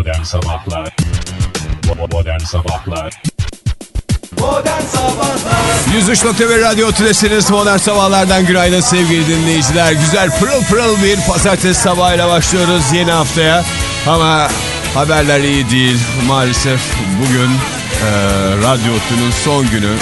Modern Sabahlar Modern Sabahlar Modern Sabahlar 103.1 Radyo Tülesi'niz Modern Sabahlar'dan günaydın sevgili dinleyiciler. Güzel pırıl pırıl bir pazartesi sabahıyla başlıyoruz yeni haftaya. Ama haberler iyi değil. Maalesef bugün e, Radyo Otlu'nun son günü.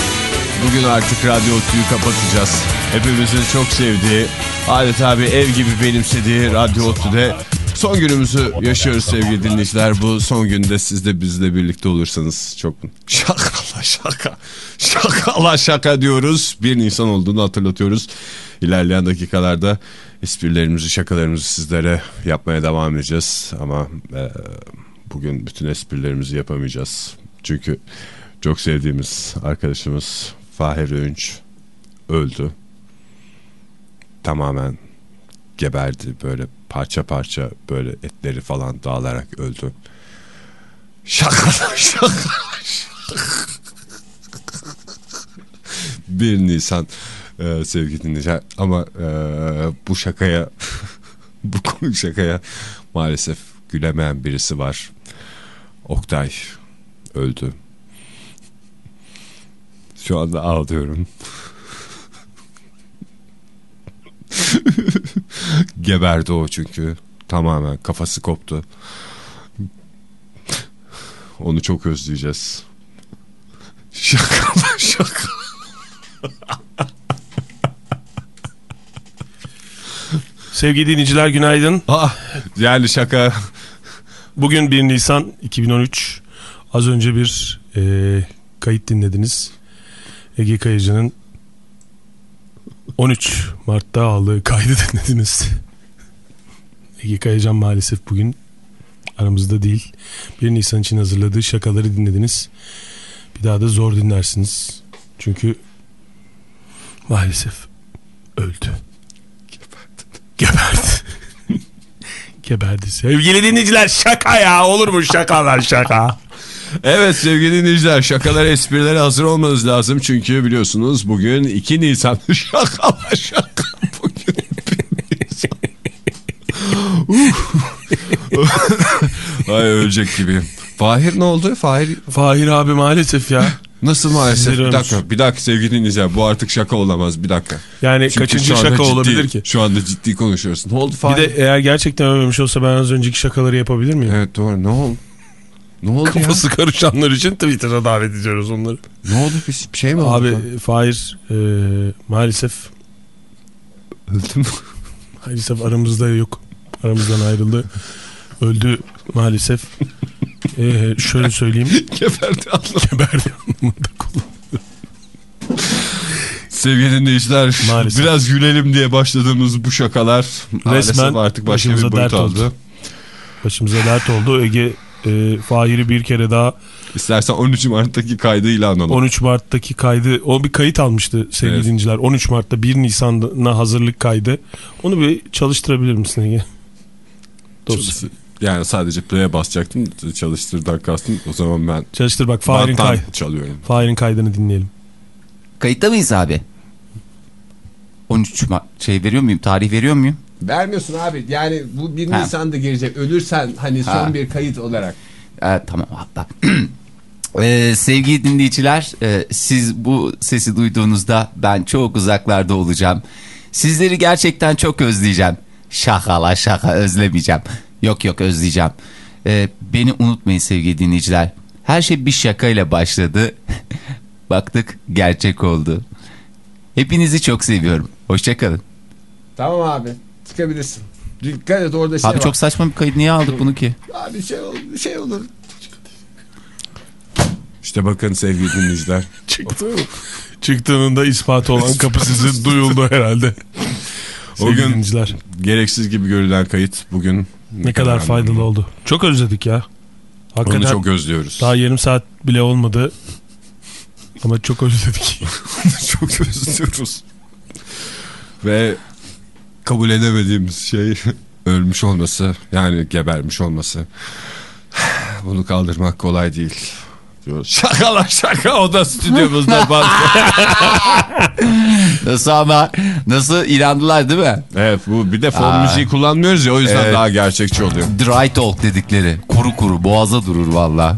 Bugün artık Radyo Otlu'yu kapatacağız. Hepimizin çok sevdiği, adeta bir ev gibi benimsediği Radyo Otlu'da son günümüzü yaşıyoruz sevgili dinleyiciler. Bu son günde siz de bizle birlikte olursanız çok şaka şaka şaka şaka diyoruz. 1 Nisan olduğunu hatırlatıyoruz. İlerleyen dakikalarda esprilerimizi şakalarımızı sizlere yapmaya devam edeceğiz. Ama e, bugün bütün esprilerimizi yapamayacağız. Çünkü çok sevdiğimiz arkadaşımız Fahir Öğünç öldü. Tamamen geberdi böyle parça parça böyle etleri falan dağılarak öldü. Şaka şaka şaka. 1 Nisan e, sevgili dinleyiciler ama e, bu şakaya bu komik şakaya maalesef gülemeyen birisi var. Oktay öldü. Şu anda ağlıyorum. Geberdi o çünkü. Tamamen kafası koptu. Onu çok özleyeceğiz. Şaka şaka. Sevgili dinleyiciler günaydın. Ah, yani şaka. Bugün 1 Nisan 2013. Az önce bir e, kayıt dinlediniz. Ege Kayıcı'nın 13 Mart'ta aldığı kaydı dinlediniz. Ege Kayacan maalesef bugün aramızda değil. 1 Nisan için hazırladığı şakaları dinlediniz. Bir daha da zor dinlersiniz. Çünkü maalesef öldü. Geberdi. Geberdi. Sevgili dinleyiciler şaka ya olur mu şakalar şaka. Evet sevgili dinleyiciler şakalar esprilere hazır olmanız lazım. Çünkü biliyorsunuz bugün 2 Nisan şakalar şaka. Bugün 1 Nisan. Ay ölecek gibi. Fahir ne oldu? Fahir Fahir abi maalesef ya. nasıl maalesef? Bir dakika, bir dakika sevgili dinleyiciler. Bu artık şaka olamaz. Bir dakika. Yani Çünkü kaçıncı şaka ciddi- olabilir ki? Şu anda ciddi konuşuyoruz. Ne oldu Bir Fahir? de eğer gerçekten ölmemiş olsa ben az önceki şakaları yapabilir miyim? Evet doğru. Ne oldu? Ne oldu ya? Kafası karışanlar için Twitter'a davet ediyoruz onları. Ne oldu? Bir, şey mi oldu? Abi Fahir e, maalesef öldüm. maalesef aramızda yok. Aramızdan ayrıldı. Öldü maalesef. E, şöyle söyleyeyim. Geberdi Allah. Geberdi anlamında. Sevgili dinleyiciler Maalesef. biraz gülelim diye başladığımız bu şakalar maalesef Resmen artık başka bir başımıza boyut dert aldı. oldu. Başımıza dert oldu. Ege e, Fahir'i bir kere daha İstersen 13 Mart'taki kaydı ilan alalım. 13 Mart'taki kaydı o bir kayıt almıştı sevgili Evet. dinleyiciler. 13 Mart'ta 1 Nisan'a hazırlık kaydı. Onu bir çalıştırabilir misin Ege? Dosya. Yani sadece play'e basacaktım çalıştırdan kastım. O zaman ben Çalıştır bak Fahir'in, kay çalıyorum. Fahir'in kaydını dinleyelim. Kayıtta mıyız abi? 13 Mart şey veriyor muyum? Tarih veriyor muyum? Vermiyorsun abi yani bu 1 Ha. Nisan'da girecek ölürsen hani son Ha. bir kayıt olarak. Ee, tamam hatta. Ee, sevgili dinleyiciler e, siz bu sesi duyduğunuzda ben çok uzaklarda olacağım. Sizleri gerçekten çok özleyeceğim. Şaka la şaka özlemeyeceğim. Yok yok özleyeceğim. Ee, beni unutmayın sevgili dinleyiciler. Her şey bir şakayla başladı. Baktık gerçek oldu. Hepinizi çok seviyorum. Hoşçakalın. Tamam abi çıkabilirsin. Dikkat et orada şey Abi çok saçma bir kayıt niye aldık bunu ki? Abi şey olur, şey olur. İşte bakın sevgili dinleyiciler. Çıktı. Çıktığında ispatı olan kapı sizi duyuldu herhalde. O gün dinleyiciler gereksiz gibi görülen kayıt bugün ne kadar faydalı oldu. Çok özledik ya. Onu Hakikaten çok özlüyoruz. daha yarım saat bile olmadı. Ama çok özledik. çok özlüyoruz. Ve kabul edemediğimiz şey ölmüş olması yani gebermiş olması. Bunu kaldırmak kolay değil. diyoruz. Şakalar şaka o da stüdyomuzda. Nasıl ama nasıl inandılar değil mi? evet bu bir de fon Aa. müziği kullanmıyoruz ya o yüzden Evet. daha gerçekçi oluyor. Dry talk dedikleri. Kuru kuru boğaza durur valla.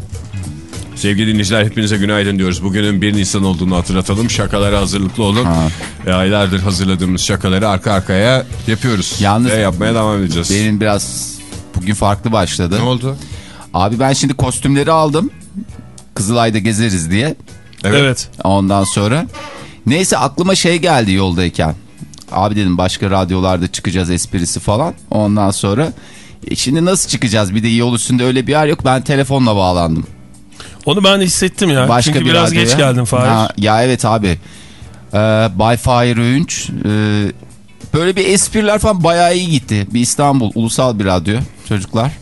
Sevgili dinleyiciler hepinize günaydın diyoruz. Bugünün 1 Nisan olduğunu hatırlatalım. Şakalara hazırlıklı olun. Ha. E, aylardır hazırladığımız şakaları arka arkaya yapıyoruz. Yalnız- Ve yapmaya devam edeceğiz. Benim biraz bugün farklı başladı. Ne oldu? Abi ben şimdi kostümleri aldım. Kızılay'da gezeriz diye. Evet. Ondan sonra. Neyse aklıma şey geldi yoldayken. Abi dedim başka radyolarda çıkacağız esprisi falan. Ondan sonra e şimdi nasıl çıkacağız? Bir de yol üstünde öyle bir yer yok. Ben telefonla bağlandım. Onu ben hissettim ya. Başka Çünkü bir biraz radyoya. geç geldin Fahir. Ha, ya evet abi. Ee, Bay Fahir Öğünç. Ee, böyle bir espriler falan bayağı iyi gitti. Bir İstanbul ulusal bir radyo çocuklar.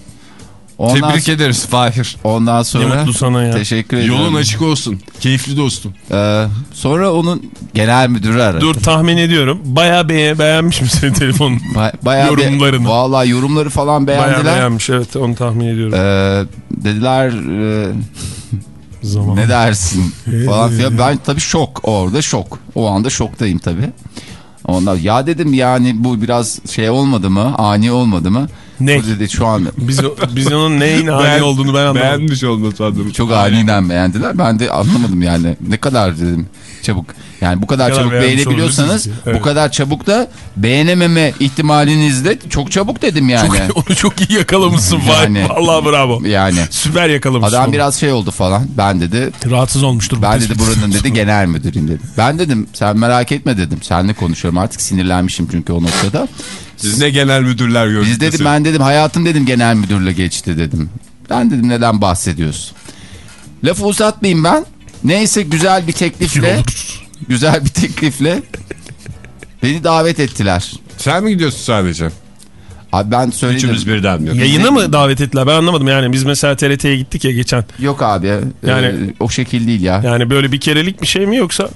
Ondan, Tebrik ederiz Fahir. ondan Ne sonra mutlu sana ya. teşekkür ediyorum. Yolun açık olsun. Keyifli dostum. Ee, sonra onun genel müdürü aradı. Dur tahmin ediyorum. Bayağı be beğenmiş mi senin telefonun? Ba- bayağı Yorumlarını. Vallahi yorumları falan Bayağı beğendiler. beğenmiş evet onu tahmin ediyorum. Ee, dediler e, Zaman. ne dersin falan filan. Ben tabii şok orada şok. O anda şoktayım tabii. Ondan ya dedim yani bu biraz şey olmadı mı? Ani olmadı mı? Ne? O dedi şu an Biz, biz onun neyin ani olduğunu ben anlamadım. Beğenmiş olması adına. çok aniden beğendiler. Ben de anlamadım yani. Ne kadar dedim çabuk. Yani bu kadar, kadar çabuk beğenebiliyorsanız. Evet. bu kadar çabuk da beğenememe ihtimaliniz de çok çabuk dedim yani. Çok, onu çok iyi yakalamışsın Yani. Vallahi bravo. Yani Süper yakalamışsın. adam onu. biraz şey oldu falan. Ben dedi Rahatsız olmuştur. bu Ben dedi buranın dedi genel müdürüyüm dedi. Ben dedim sen merak etme dedim. Seninle konuşuyorum artık sinirlenmişim çünkü o noktada. Siz ne genel müdürler gördünüz? Biz dedim ben dedim hayatım dedim genel müdürle geçti dedim. Ben dedim neden bahsediyorsun? Lafı uzatmayayım ben. Neyse güzel bir teklifle güzel bir teklifle beni davet ettiler. Sen mi gidiyorsun sadece? Abi ben söyledim. Üçümüz birden mi? Yayına mı davet ettiler? Ben anlamadım yani. Biz mesela TRT'ye gittik ya geçen. Yok abi. Yani- Yani o şekil değil ya. Yani böyle bir kerelik bir şey mi yoksa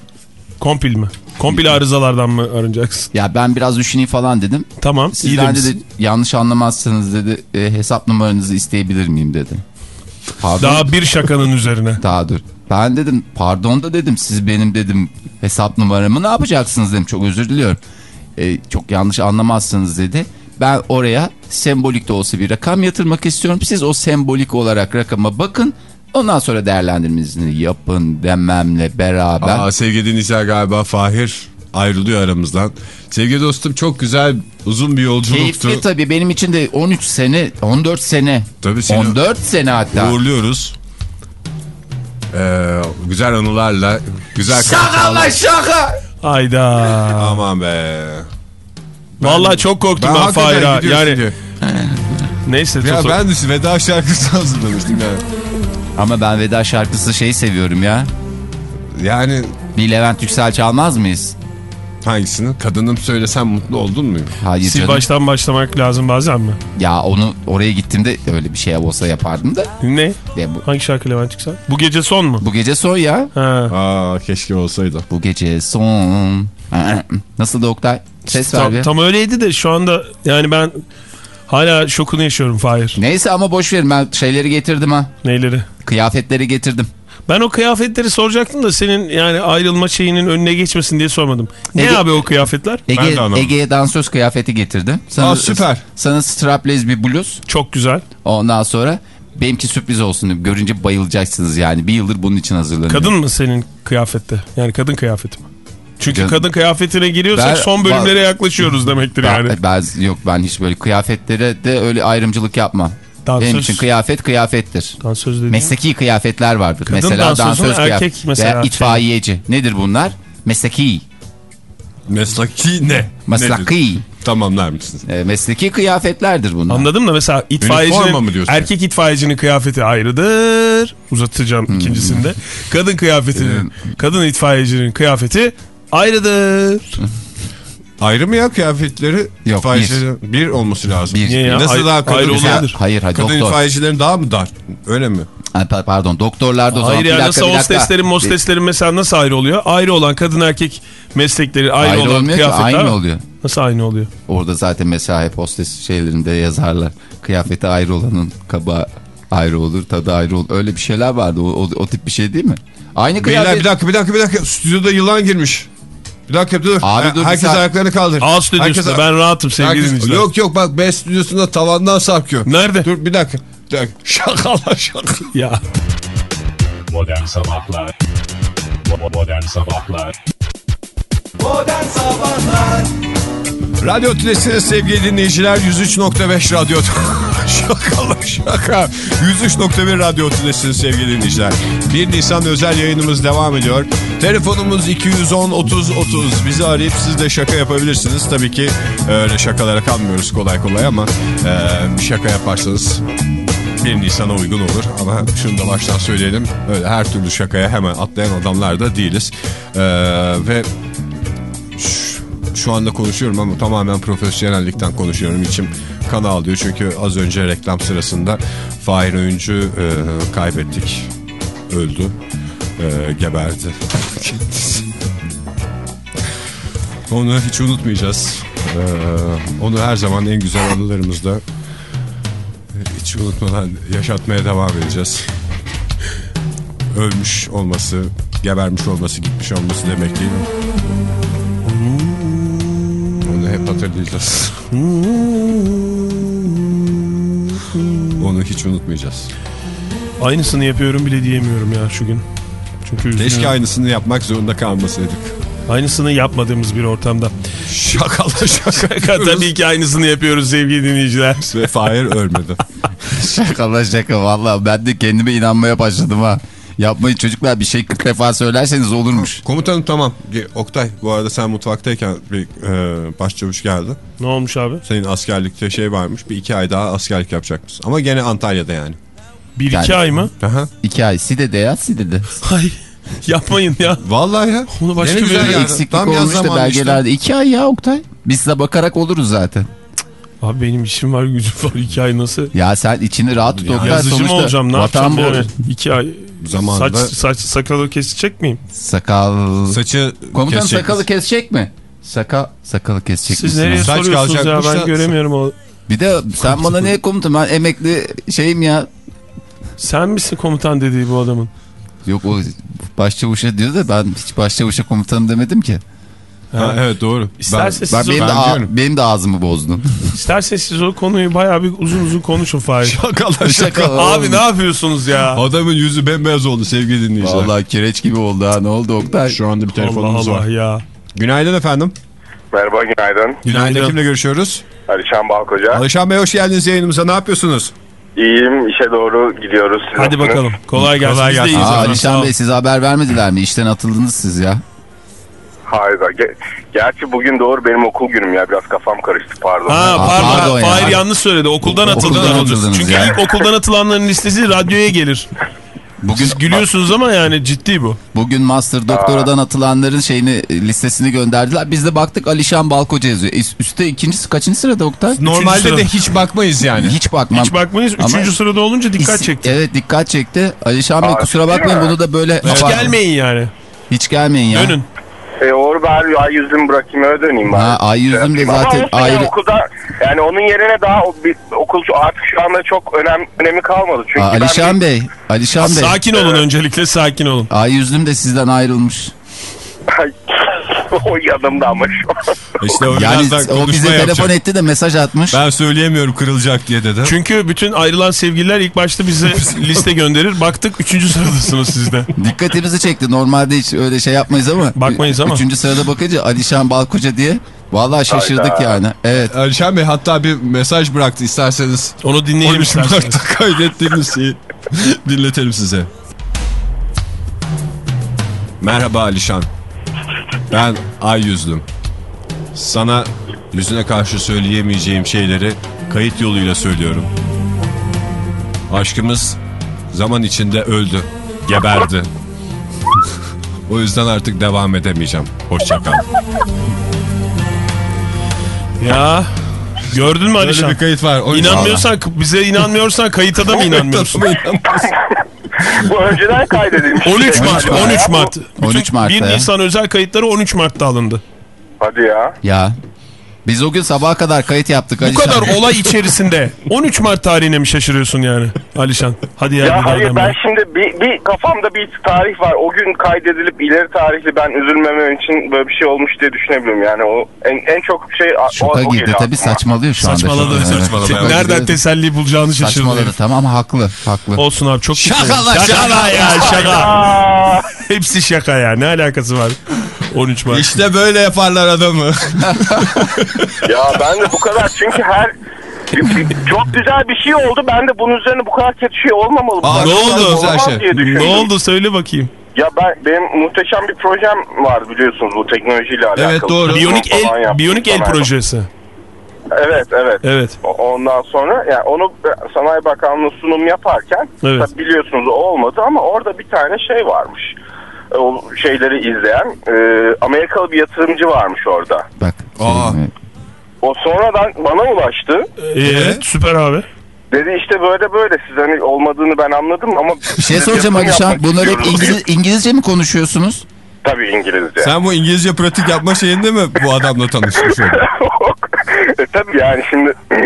kompil mi? Kompil arızalardan mı arınacaksın? Ya ben biraz düşüneyim falan dedim. Tamam. Sizden dedi yanlış anlamazsanız dedi e, hesap numaranızı isteyebilir miyim dedi. Pardon. Daha bir şakanın üzerine. Daha dur. Ben dedim pardon da dedim siz benim dedim hesap numaramı ne yapacaksınız dedim çok özür diliyorum. E, çok yanlış anlamazsınız dedi. Ben oraya sembolik de olsa bir rakam yatırmak istiyorum. Siz o sembolik olarak rakama bakın. Ondan sonra değerlendirmenizi yapın dememle beraber. Aa, sevgili dinleyiciler galiba Fahir ayrılıyor aramızdan. Sevgili dostum çok güzel uzun bir yolculuktu. Keyifli tabii benim için de 13 sene 14 sene. Tabii seni 14 sene hatta. uğurluyoruz. Ee, güzel anılarla güzel Şaka lan şaka. Ayda. Aman be. Vallahi çok korktum ben, hakikaten Fahir'a. Yani neyse. Ya ben de veda şarkısı hazırlamıştım yani. Ama ben veda şarkısı şeyi seviyorum ya. Yani Bir Levent Yüksel çalmaz mıyız? hangisini? Kadınım söylesem mutlu oldun mu? Hayır Sil canım. baştan başlamak lazım bazen mi? Ya onu oraya gittiğimde öyle bir şey olsa yapardım da. Ne? Ya bu, Hangi şarkı Levent Yüksel? Bu gece son mu? bu gece son ya. Ha. Aa keşke olsaydı. Bu gece son. Nasıl da Oktay? Ses ver Tam, bir. tam öyleydi de şu anda yani ben hala şokunu yaşıyorum Fahir. Neyse ama boş verin ben şeyleri getirdim ha. Neyleri? Kıyafetleri getirdim. Ben o kıyafetleri soracaktım da senin yani ayrılma şeyinin önüne geçmesin diye sormadım. Ne Ege- abi o kıyafetler? Ben Ege. Ege'ye dansöz kıyafeti getirdim. Sana, Aa, süper. Sana strapless bir bluz. Çok güzel. Ondan sonra benimki sürpriz olsun. dedim. Görünce bayılacaksınız yani. Bir yıldır bunun için hazırlanıyorum. Kadın mı senin kıyafette? Yani kadın kıyafeti mi? Çünkü kadın kıyafetine giriyorsak Ben- son bölümlere yaklaşıyoruz demektir Ben, yani. ben- yok ben hiç böyle kıyafetlere de öyle ayrımcılık yapmam. Dansöz- Benim için kıyafet kıyafettir. Dansöz dediğin. Mesleki kıyafetler vardır. Kadın mesela dansöz mü, dansöz erkek kıyafet mesela veya şey- itfaiyeci. Nedir bunlar? Mesleki. Mesleki ne? Nedir? Mesleki. Tamamlar mısınız? E, mesleki kıyafetlerdir bunlar. Anladım da mesela itfaiyecinin mı diyorsun? erkek itfaiyecinin kıyafeti ayrıdır. Uzatacağım Hmm. ikincisinde. Kadın kıyafetinin, kadın itfaiyecinin kıyafeti ayrıdır. Ayrı mı ya kıyafetleri? Yok, İtfaiyecilerin bir. olması lazım. Bir. Ya? Nasıl daha kadın, ayrı olabilir. Hayır hayır kadın doktor. itfaiyecilerin daha mı dar? Öyle mi? Ay, pardon doktorlarda o zaman. Hayır Bir ya dakika, nasıl bir dakika. hosteslerin mosteslerin mesela nasıl ayrı oluyor? Ayrı olan kadın erkek meslekleri ayrı, Ayrı olan olmuyor ki kıyafetler. aynı oluyor. Nasıl aynı oluyor? Orada zaten mesela hep hostes şeylerinde yazarlar. Kıyafeti ayrı olanın kaba ayrı olur, tadı ayrı olur. Öyle bir şeyler vardı. O, o, o tip bir şey değil mi? Aynı Beyler kıyafet. bir dakika bir dakika bir dakika. Stüdyoda yılan girmiş. Bir dakika dur. Abi dur Herkes saniye. ayaklarını kaldır. A stüdyosunda Herkes- ben rahatım sevgili herkes- dinleyiciler. Yok yok bak B stüdyosunda tavandan sarkıyor. Nerede? Dur bir dakika. Bir dakika. Şaka şaka. Ya Modern Sabahlar Modern Sabahlar Modern Sabahlar Radyo Tülesi'niz sevgili dinleyiciler 103.5 Radyo Şaka şaka. 103.1 Radyo Tülesi'niz sevgili dinleyiciler. 1 Nisan özel yayınımız devam ediyor. Telefonumuz 210 30 30 bizi arayıp siz de şaka yapabilirsiniz. Tabii ki öyle şakalara kalmıyoruz kolay kolay ama e, şaka yaparsanız 1 Nisan'a uygun olur. Ama şunu da baştan söyleyelim. Öyle her türlü şakaya hemen atlayan adamlar da değiliz. E, ve şu- anda konuşuyorum ama tamamen profesyonellikten konuşuyorum. İçim kan ağlıyor çünkü az önce reklam sırasında Fahir Öğüncü e, kaybettik. Öldü. E, geberdi. Onu hiç unutmayacağız. E, onu her zaman en güzel anılarımızda hiç unutmadan yaşatmaya devam edeceğiz. Ölmüş olması, gebermiş olması, gitmiş olması demek değil mi? Hep hatırlayacağız. Onu hiç unutmayacağız. aynısını yapıyorum bile diyemiyorum ya şu gün. Çünkü Keşke üzgünüm. aynısını yapmak zorunda kalmasaydık. aynısını yapmadığımız bir ortamda. Şakala şaka. Şaka tabii ki aynısını yapıyoruz sevgili dinleyiciler. Ve Fahir ölmedi. Şaka şaka valla ben de kendime inanmaya başladım ha. Yapmayın çocuklar bir şey 40 defa söylerseniz olurmuş. Komutanım tamam. Oktay bu arada sen mutfaktayken bir e, başçavuş geldi. Ne olmuş abi? Senin askerlikte şey varmış. Bir iki ay daha askerlik yapacak mısın? Ama gene Antalya'da yani. Bir iki Yani- ay mı? Aha. İki ay Side'de ya Side'de. Ay yapmayın ya. Vallahi ya. Onu başka bir yani. Eksiklik Tam olmuş da belgelerde. İki ay ya Oktay. Biz size bakarak oluruz zaten. Abi benim işim var gücüm var iki ay nasıl? Ya sen içini rahat tut Oktay. Yazıcı mı Sonuçta olacağım ne yapacağım yani? İki ay Zamanında- saç, saç sakalı kesecek miyim? Sakal. Saçı Komutan kesecek sakalı misin? kesecek mi? Sakal, sakalı kesecek Siz misin? nereye Saç soruyorsunuz ya ben da- göremiyorum o. Bir de sen bana ne komutan ben emekli şeyim ya. Sen misin komutan dediği bu adamın? Yok o başçavuşa diyor da ben hiç başçavuşa komutanım demedim ki. Ha, evet doğru. İsterse Bak siz, benim de, ben a- benim de ağzımı bozdun. isterse siz o konuyu bayağı bir uzun uzun konuşun Fahir. Şakala şaka. Abi ne yapıyorsunuz ya? Adamın yüzü bembeyaz oldu sevgili dinleyiciler. Vallahi kireç gibi oldu ha ne oldu Oktay? Şu anda bir Allah telefonumuz Allah var. ya. Günaydın efendim. Merhaba günaydın. Günaydın. Kimle görüşüyoruz? Alişan Balkoca. Alişan Bey hoş geldiniz yayınımıza. Ne yapıyorsunuz? İyiyim işe doğru gidiyoruz. Siz Hadi nasılsınız? bakalım. Kolay gelsin. Kolay gelsin. Aa, Alişan. Bey size haber vermediler mi? İşten atıldınız siz ya. Hayda. Ge- Gerçi bugün doğru benim okul günüm ya. Biraz kafam karıştı pardon. Ha Aa, pardon, pardon ya. Fahir yanlış söyledi. Okuldan atıldınız. atıldınız Çünkü ya. ilk okuldan atılanların listesi radyoya gelir. Bugün Siz gülüyorsunuz ama yani ciddi bu. bugün master doktoradan atılanların şeyini listesini gönderdiler. Biz de baktık Alişan Balkoca yazıyor. Üst- Üste ikincisi kaçıncı sırada Oktay? Normalde sırada. de hiç bakmayız yani. Hiç bakmam. Hiç bakmayız. Ama- Üçüncü sırada olunca dikkat çekti. Evet dikkat çekti. Alişan Bey Aa, kusura değil bakmayın mi? bunu da böyle... Hiç gelmeyin yani. Hiç gelmeyin ya. Dönün. E, Uğur ben ay yüzümü bırakayım öyle döneyim. Ha, bari. ay yüzüm de Ama zaten ya, ayrı- okulda, yani onun yerine daha o, bir, okul şu- artık şu anda çok önem, önemi kalmadı. Çünkü Aa, ben Alişan Bey, Alişan Bey. Sakin olun öncelikle sakin olun. Ay yüzüm de sizden ayrılmış. o yanımda ama şu an. İşte o Yani o bize yapacak. telefon etti de mesaj atmış. Ben söyleyemiyorum kırılacak diye dedi. Çünkü bütün ayrılan sevgililer ilk başta bize liste gönderir. Baktık üçüncü sıradasınız siz de. Dikkatimizi çekti. Normalde hiç öyle şey yapmayız ama. Bakmayız ama. Üçüncü sırada bakınca Alişan Balkoca diye. Vallahi şaşırdık Hayda. yani. Evet. Alişan Bey hatta bir mesaj bıraktı isterseniz. Onu dinleyelim 13 isterseniz. Kaydettiğimiz şeyi dinletelim size. Merhaba Alişan. Ben Ay Yüzlüm. Sana yüzüne karşı söyleyemeyeceğim şeyleri kayıt yoluyla söylüyorum. Aşkımız zaman içinde öldü, geberdi. o yüzden artık devam edemeyeceğim. Hoşça kal. Ya gördün mü Alişan? bir kayıt var. İnanmıyorsan bize inanmıyorsan kayıta da mı inanmıyorsun? Bu önceden kaydedilmiş. 13 şey Mart, galiba 13 ya. Mart. 13 Mart'ta 1 ya. Nisan özel kayıtları 13 Mart'ta alındı. Hadi ya. Ya. Biz o gün sabaha kadar kayıt yaptık. Bu kadar olay içerisinde 13 Mart tarihine mi şaşırıyorsun yani Alişan? Hadi ya. Ya hayır ben şimdi bir, bir kafamda bir tarih var. O gün kaydedilip ileri tarihli ben üzülmemem için böyle bir şey olmuş diye düşünebiliyorum. Yani o en, en çok şey o, Şoka o girdi geliyor tabii saçmalıyor şu anda. Saçmaladı. Evet. saçmaladı. Şoka Nereden girdi. teselli bulacağını şaşırdı. Saçmaladı tamam ama haklı. Haklı. Olsun abi çok Şaka lan, şaka şaka. ya şaka. Hepsi şaka ya. Ne alakası var? 13 Mart. İşte böyle yaparlar adamı. ya ben de bu kadar çünkü her çok güzel bir şey oldu. Ben de bunun üzerine bu kadar kötü şey olmamalı. Aa, ne oldu? Güzel şey. Ne oldu söyle bakayım. Ya ben benim muhteşem bir projem var biliyorsunuz bu teknolojiyle alakalı. Evet, doğru. Biyonik el, biyonik el projesi. Evet evet. Evet. Ondan sonra yani onu Sanayi Bakanlığı sunum yaparken Evet. tabii biliyorsunuz olmadı ama orada bir tane şey varmış. O şeyleri izleyen e, Amerikalı bir yatırımcı varmış orada. Bak. Aa. O sonradan bana ulaştı. Evet süper abi. Dedi işte böyle böyle siz hani olmadığını ben anladım ama Bir şey soracağım Alişan. Bunları hep İngiliz, İngilizce mi konuşuyorsunuz? Tabii İngilizce. Sen bu İngilizce pratik yapma şeyinde mi bu adamla tanışmış oldun? e, tabii yani şimdi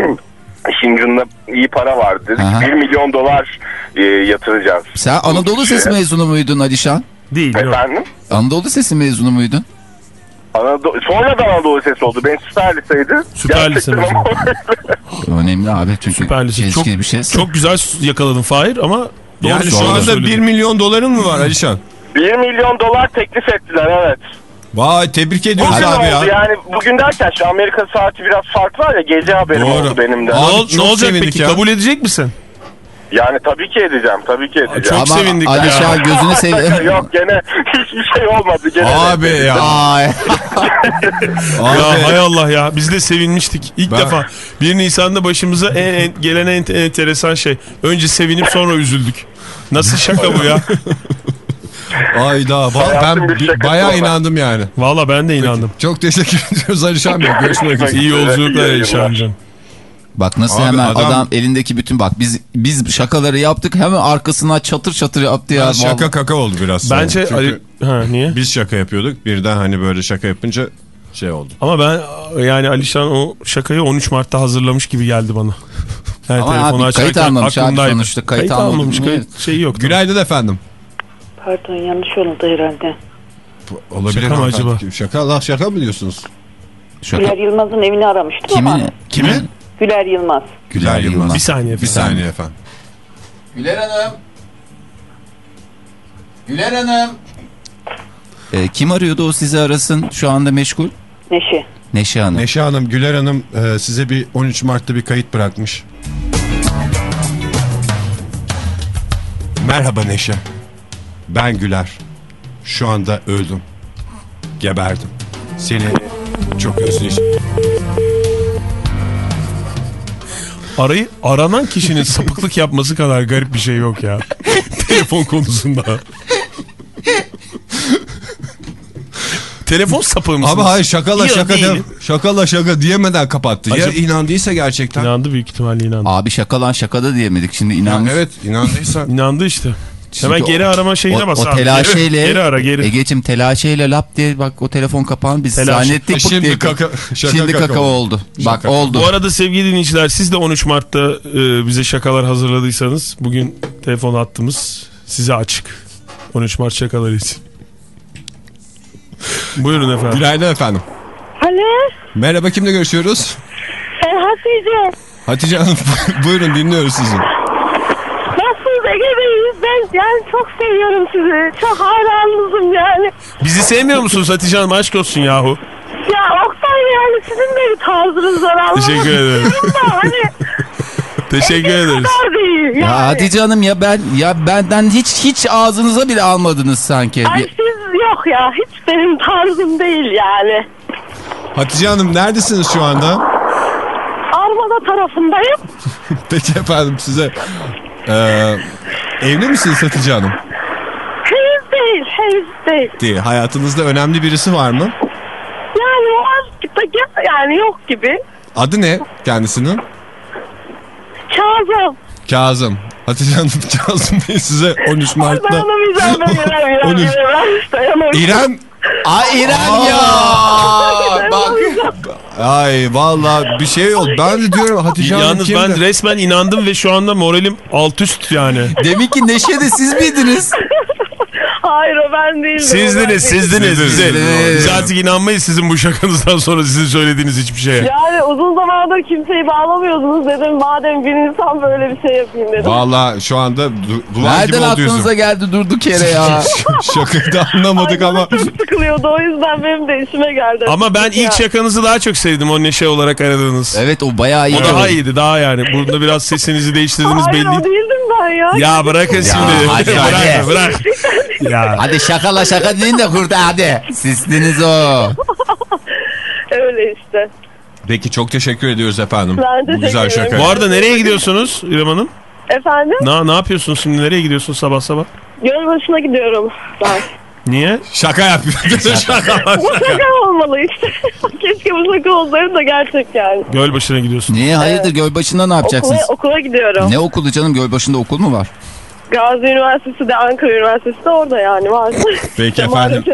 işin ucunda iyi para var dedik. Aha. 1 milyon dolar e, yatıracağız. Sen Anadolu Sesi mezunu muydun Alişan? Değil. yok. Efendim? Anadolu Sesi mezunu muydun? Anadolu, sonradan Anadolu Sesi oldu. Ben süper liseydi. Süper lise. O Önemli abi çünkü Süper Lise. Çok, bir şey. çok güzel yakaladın Fahir ama Yani şu anda söyledin. 1 milyon doların mı var Alişan? 1 milyon dolar teklif ettiler evet. Vay tebrik ediyoruz Bugün abi ya. oldu yani bugün derken şu Amerika saati biraz fark var ya gece haberim Doğru. oldu benim de. Ne, ne olacak peki? ya. Kabul edecek misin? Yani tabii ki edeceğim tabii ki edeceğim. Çok Ama sevindik Alişan ya. gözünü seveyim. Yok gene hiçbir şey olmadı. Gene Abi ya. Ay. Ya hay Allah ya biz de sevinmiştik. İlk Ben- defa 1 Nisan'da başımıza en, en- gelen en, en enteresan şey. Önce sevinip sonra üzüldük. Nasıl şaka bu ya? Ayda. Ben bayağı inandım yani. Valla ben de inandım. Çok teşekkür ediyoruz Alişan Bey. Görüşmek üzere. İyi yolculuklar İyi Alişan yayınlar. amcam. Bak nasıl Abi hemen adam... adam- elindeki bütün bak biz biz şakaları yaptık hemen arkasına çatır çatır yaptı ya. Şaka kaka oldu biraz. Bence Ali... Ha niye? biz şaka yapıyorduk. Birden hani böyle şaka yapınca şey oldu. Ama ben yani Alişan o şakayı 13 Mart'ta hazırlamış gibi geldi bana. Yani Ama telefonu abi kayıt almamış abi sonuçta, kayıt Kayıt almamış. Kayıt şeyi yok. Günaydın efendim. Pardon yanlış oldu herhalde. Olabilir Şaka mı acaba? Şaka Allah şaka mı diyorsunuz? Şaka. Güler Yılmaz'ın evini aramıştım ama. Kimin? Güler Yılmaz. Güler Yılmaz. Bir saniye. Bir saniye efendim. Güler Hanım. Güler Hanım. Ee, kim arıyordu o sizi arasın? Şu anda meşgul. Neşe. Neşe Hanım. Neşe Hanım, Güler Hanım e, size bir 13 Mart'ta bir kayıt bırakmış. Merhaba Neşe. Ben Güler. Şu anda öldüm. Geberdim. Seni çok özleyeceğim. Arayı aranan kişinin sapıklık yapması kadar garip bir şey yok ya. Telefon konusunda. Telefon sapığı mısınız? Abi hayır şakala Yok, şaka de, değilim. şakala şaka diyemeden kapattı. Ya Acaba- inandıysa gerçekten. İnandı büyük ihtimalle inandı. Abi şakalan şakada diyemedik. Şimdi Ya inanmış. evet inandıysa. İnandı işte. Çünkü Hemen o- geri arama şeyine o, bas o abi. telaşeyle Geri, geri ara geri. Ege'cim telaşeyle lap diye bak o telefon kapağını biz Telaş. zannettik. Şimdi diye- kaka- şaka Şimdi kaka kakao oldu. oldu. Bak Şaka. oldu. Bu arada sevgili dinleyiciler siz de 13 Mart'ta e, bize şakalar hazırladıysanız bugün telefon hattımız size açık. 13 Mart şakaları için. Buyurun efendim. Günaydın efendim. Alo. Merhaba kimle görüşüyoruz? Hatice. Hatice Hanım buyurun dinliyoruz sizi. Ben yani çok seviyorum sizi. Çok hayranınızım yani. Bizi sevmiyor musunuz Hatice Hanım? Aşk olsun yahu. Ya Oktay yani sizin de bir tarzınız var. anlamak Teşekkür ederim. da Hani Teşekkür ederiz. yani. Ya Hatice Hanım ya ben ya benden hiç hiç ağzınıza bile almadınız sanki. Ay siz yok ya. Hiç benim tarzım değil yani. Hatice Hanım neredesiniz şu anda? Armada tarafındayım. Peki efendim size e, evli misiniz Hatice Hanım? Henüz değil. Henüz değil. Değil. Hayatınızda önemli birisi var mı? Yani var yani yok gibi. Adı ne kendisinin? Kazım. Kazım. Hatice Hanım Kazım Bey size 13 Mart'ta. Dayanamayacağım ben İrem İrem 13 İrem. İrem. Ay İrem ya. Bak. Ay vallahi bir şey yok. Ben de diyorum Hatice Hanım Yalnız kimdi? ben resmen inandım ve şu anda moralim alt üst yani. Demek ki Neşe de siz miydiniz? Hayır o ben değildim. Sizdiniz, sizdiniz. Sizdiniz. Biz artık inanmayız sizin bu şakanızdan sonra sizin söylediğiniz hiçbir şeye. Yani uzun zamandır kimseyi bağlamıyordunuz dedim. Madem bir insan böyle bir şey yapayım dedim. Vallahi şu anda du duvar Nereden gibi oluyorsun. aklınıza geldi durduk yere ya? Şakayı da anlamadık Ay, ama. çok sıkılıyordu o yüzden benim de işime geldi. Ama ben ilk şakanızı daha çok sevdim o neşe olarak aradığınız. evet o bayağı iyi. O daha iyiydi daha yani. Burada biraz sesinizi değiştirdiğiniz Hayır o değildim ben ya. Ya bırakın şimdi. hadi, bırak, hadi. bırak. Ya. Hadi şakala şaka deyin de kurtar hadi. Sizdiniz o. Öyle işte. Peki çok teşekkür ediyoruz efendim. Ben Bu güzel şaka. Bu arada nereye gidiyorsunuz İrem Hanım? Efendim? Ne, ne yapıyorsunuz şimdi? Nereye gidiyorsunuz sabah sabah? Gölbaşı'na gidiyorum ben. Niye? Şaka yapıyorsun. şaka var. Bu şaka olmalı işte. Keşke bu şaka olsaydı da gerçek yani. Gölbaşı'na gidiyorsun. Niye hayırdır Gölbaşı'nda ne Okula, yapacaksınız? okula gidiyorum. Ne okulu canım Gölbaşı'nda okul mu var? Gazi Üniversitesi de Ankara Üniversitesi de orada yani var. Peki efendim.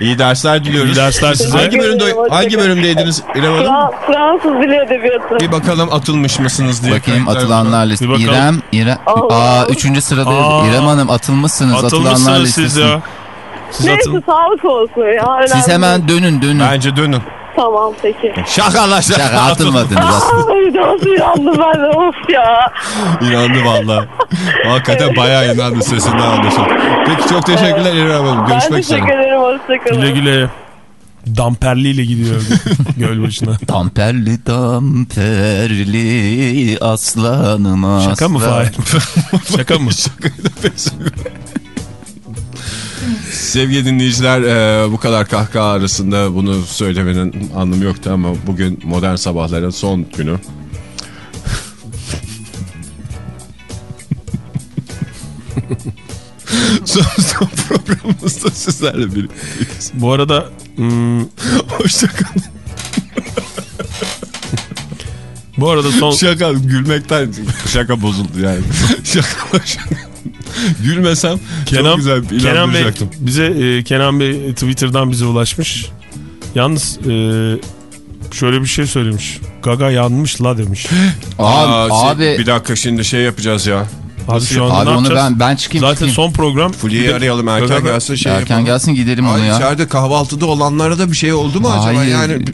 İyi dersler diliyoruz. İyi dersler size. Hangi bölümde hangi bölümdeydiniz İrem Hanım? Fra- Fransız Dili Edebiyatı. Bir bakalım atılmış mısınız diye. Bakayım atılanlar listesi. İrem, İrem. Aa üçüncü sırada Aa. İrem Hanım atılmışsınız atılanlar Atılmışsınız siz listesi. ya. Siz Neyse atın. sağlık olsun ya. Önemli Siz hemen dönün dönün. Bence dönün. Tamam peki. Şaka şaka. Şaka atılmadınız aslında. Ay nasıl yandım ben de of ya. İnandı valla. Hakikaten bayağı inandı sesinden anlaşıldı. Peki çok teşekkürler İrem Hanım. Ben Görüşmek teşekkür üzere. ederim. Hoşçakalın. Güle güle. Damperliyle gidiyor Gölbaşı'na. Damperli damperli aslanım aslan. Şaka mı Fahir? Şaka mı? Sevgili dinleyiciler e, bu kadar kahkaha arasında bunu söylemenin anlamı yoktu ama bugün modern sabahların son günü. son, son programımızda sizlerle birlikteyiz. Bu arada hmm, Hoşçakalın. bu arada son Şaka gülmekten şaka bozuldu yani. şaka şaka. Gülmesem Kenan, çok güzel bir Kenan Bey bize e, Kenan Bey Twitter'dan bize ulaşmış. Yalnız e, şöyle bir şey söylemiş. Gaga yanmış la demiş. Abi, Aa, şey, abi, bir dakika şimdi şey yapacağız ya. Abi şu anda abi onu ben ben çıkayım. Zaten çıkayım. son program. De arayalım erken Gaga- gelsin şey Erken yapalım. gelsin gidelim onu Ay, ya. içeride kahvaltıda olanlara da bir şey oldu mu acaba? Hayır. Yani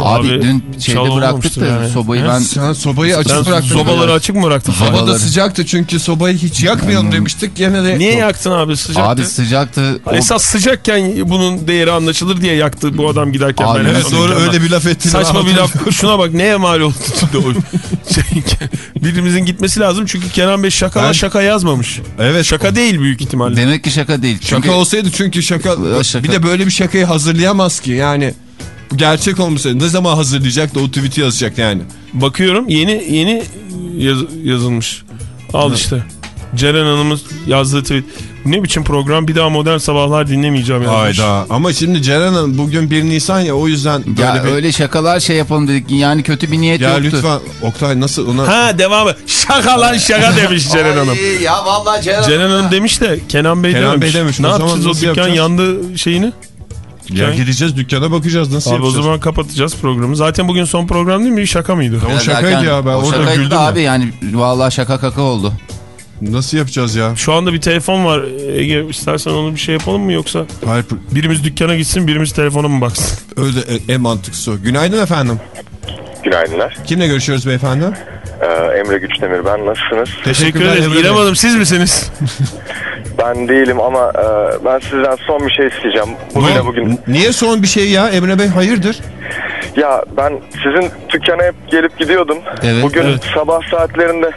Abi, Abi, dün şeyde bıraktık da yani. sobayı He? ben sen sobayı açık Sen bıraktın. sobaları açık mı bıraktın? Hava da sıcaktı çünkü sobayı hiç yakmayalım demiştik. Gene de Niye yaktın abi sıcaktı? abi sıcaktı. O- Esas sıcakken bunun değeri anlaşılır diye yaktı bu adam giderken. Abi, ben en evet, doğru öyle bir laf ettin. Saçma bir laf. Şuna bak neye mal oldu. şey, birimizin gitmesi lazım çünkü Kenan Bey şaka Ben- şaka yazmamış. Evet. Şaka değil büyük ihtimalle. Demek ki şaka değil. Çünkü Şaka olsaydı çünkü şaka, şaka- bir de böyle bir şakayı hazırlayamaz ki yani. Bu gerçek olmasaydı ne zaman hazırlayacak da o tweet'i yazacak yani. Bakıyorum yeni yeni yaz- yazılmış. Al işte. Ceren Hanım'ın yazdığı tweet. Ne biçim program bir daha modern sabahlar dinlemeyeceğim yazmış. Hayda. Ama şimdi Ceren Hanım bugün 1 Nisan ya o yüzden böyle ya bir... öyle şakalar şey yapalım dedik. Yani kötü bir niyet Ya yoktu. lütfen Oktay nasıl ona... Ha devamı. Şaka lan şaka demiş Ceren Hanım. Ay, Ya vallahi Ceren, Ceren Hanım demiş de Kenan Bey Kenan dememiş. Bey demiş. Ne O zaman yapacağız o dükkan yapacağız? yandı şeyini? Ya gideceğiz dükkana bakacağız nasıl Abi o yapacağız? zaman kapatacağız programı. Zaten bugün son program değil mi? Şaka mıydı? O şakaydı ya ben o orada güldüm da ya. abi yani vallahi şaka kaka oldu. Nasıl yapacağız ya? Şu anda bir telefon var. Ege istersen onu bir şey yapalım mı yoksa Hayır birimiz dükkana gitsin birimiz telefona mı baksın? öyle en mantıklısı o. Günaydın efendim. Günaydınlar. Kimle görüşüyoruz beyefendi? Ee, Emre Güçdemir ben. Nasılsınız? Teşekkür Teşekkürler ederiz. İrem. Hanım siz misiniz? Ben değilim ama e, ben sizden son bir şey isteyeceğim. Bugüne Ne- bugün. Niye son bir şey ya Emre Bey hayırdır? Ya ben sizin dükkana hep gelip gidiyordum. Evet, Bugün evet. sabah saatlerinde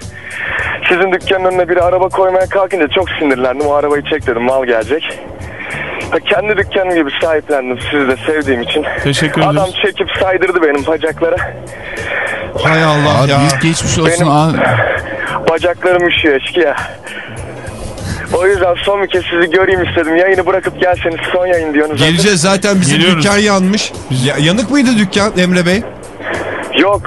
sizin dükkanın önüne bir araba koymaya kalkınca çok sinirlendim. O arabayı çek dedim mal gelecek. Ha, Kendi dükkanım gibi sahiplendim sizi de sevdiğim için. Teşekkür Adam ederiz. çekip saydırdı benim bacaklara. Hay Allah Abi ya. biz geçmiş olsun Benim- abi. Bacaklarım üşüyor eşkıya. O yüzden son bir kez sizi göreyim istedim. Yayını bırakıp gelseniz son yayın diyorsunuz. zaten. Geleceğiz zaten bizim Geliyoruz. dükkan yanmış. Ya- yanık mıydı dükkan Emre Bey? Yok.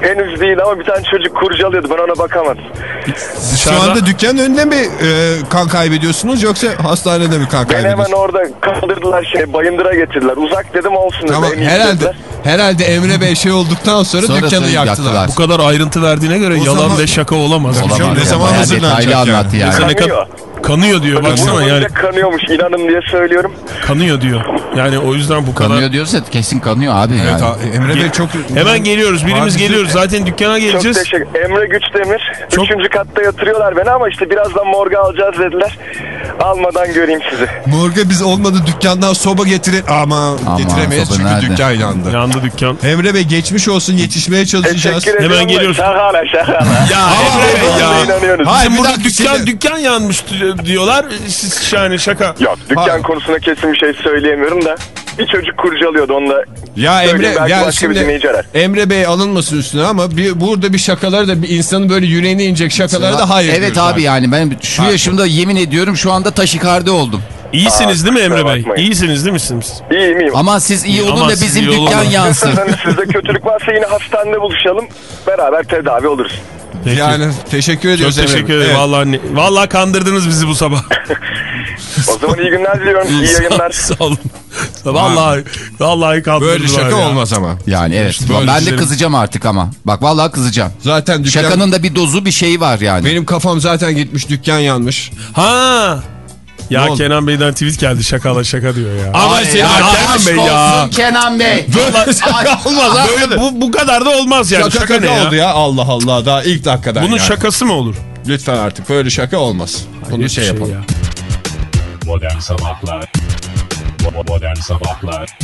Henüz değil ama bir tane çocuk kurcalıyordu. Ben ona bakamadım. Şu Dışarıda- anda dükkanın önünde mi e, kan kaybediyorsunuz yoksa hastanede mi kan Beni hemen kaybediyorsunuz? orada kaldırdılar şey bayındıra getirdiler. Uzak dedim olsun dedi. Tamam en iyisi herhalde dediler. Herhalde Emre Bey şey olduktan sonra, Sonra dükkanı yaktılar. yaktılar. Bu kadar ayrıntı verdiğine göre O yalan zaman- ve şaka olamaz. Olamaz ne zaman hazırlanacak yani? yani. Ne kadar Kanıyor. diyor baksana yani kanıyormuş inanın diye söylüyorum. kanıyor diyor. Yani o yüzden bu kadar. Kanıyor diyorsa kesin kanıyor abi Evet, yani. Emre Bey çok... Hemen geliyoruz birimiz Abi, geliyoruz zaten dükkana Çok geleceğiz. teşekkür Emre Güçdemir. Çok- Üçüncü katta yatırıyorlar beni ama işte birazdan morga alacağız dediler. Almadan göreyim sizi. Morga biz olmadı dükkandan soba getirin. Ama Aman, getiremeyiz çünkü nerede? dükkan yandı. Yandı dükkan. Emre Bey geçmiş olsun yetişmeye çalışacağız. Hemen geliyoruz. Şakala şakala. Ya Emre Bey ya. İnanıyoruz. Hayır, Bizim burada dükkan dükkan yanmış diyorlar. Siz yani şaka. Yok dükkan Hayır. konusunda kesin bir şey söyleyemiyorum da. Bir çocuk kurcalıyordu onunla. Ya Emre belki ya başka bir şimdi. Emre Bey alınmasın üstüne ama bir, burada bir şakaları da bir insanın böyle yüreğine inecek şakaları da hayır Evet abi artık. yani ben şu yaşımda yemin ediyorum şu anda taşikardi oldum. İyisiniz değil mi Emre Bey? bakmayın. İyisiniz değil misiniz? İyiyim iyiyim. Ama siz iyi olun Ama da bizim dükkan yansın. Sizde kötülük varsa yine hastanede buluşalım. Beraber tedavi oluruz. Peki. Yani teşekkür Çok ediyoruz Emre teşekkür ederim. Evet. Vallahi, vallahi kandırdınız bizi bu sabah. O zaman iyi günler diliyorum. İyi yayınlar. Sağ olun. Vallahi, vallahi kandırdılar Böyle şaka ya. olmaz ama. Yani evet. böyle ben de güzelim. kızacağım artık ama. Bak vallahi kızacağım. Zaten dükkan... Şakanın da bir dozu bir şeyi var yani. Benim kafam zaten gitmiş dükkan yanmış. Ha. Ya Ne oldu? Kenan Bey'den tweet geldi şakala şaka diyor ya. Ama Ay, senin ya, Kenan Bey ya. Kenan Bey. Böyle şaka olmaz. Böyle bu, bu kadar da olmaz yani. Şaka, Şaka, şaka ne ya? oldu ya Allah Allah daha ilk dakikadan Bunun yani. şakası mı olur? Lütfen artık böyle şaka olmaz. Bunu Hayret şey bir yapalım. ya. Modern Sabahlar Modern Sabahlar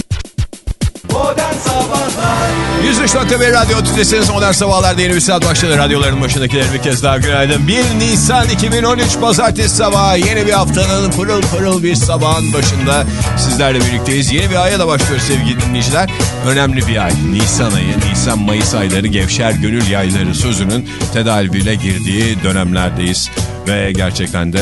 Modern Sabahlar 103.1 Radyo Tülesi'niz modern sabahlarda yeni bir saat başladı. Radyoların başındakiler bir kez daha günaydın. 1 Nisan 2013 Pazartesi sabahı yeni bir haftanın pırıl pırıl bir sabahın başında sizlerle birlikteyiz. Yeni bir aya da başlıyoruz sevgili dinleyiciler. Önemli bir ay. Nisan ayı, Nisan-Mayıs ayları gevşer gönül yayları sözünün tedavüle girdiği dönemlerdeyiz. Ve gerçekten de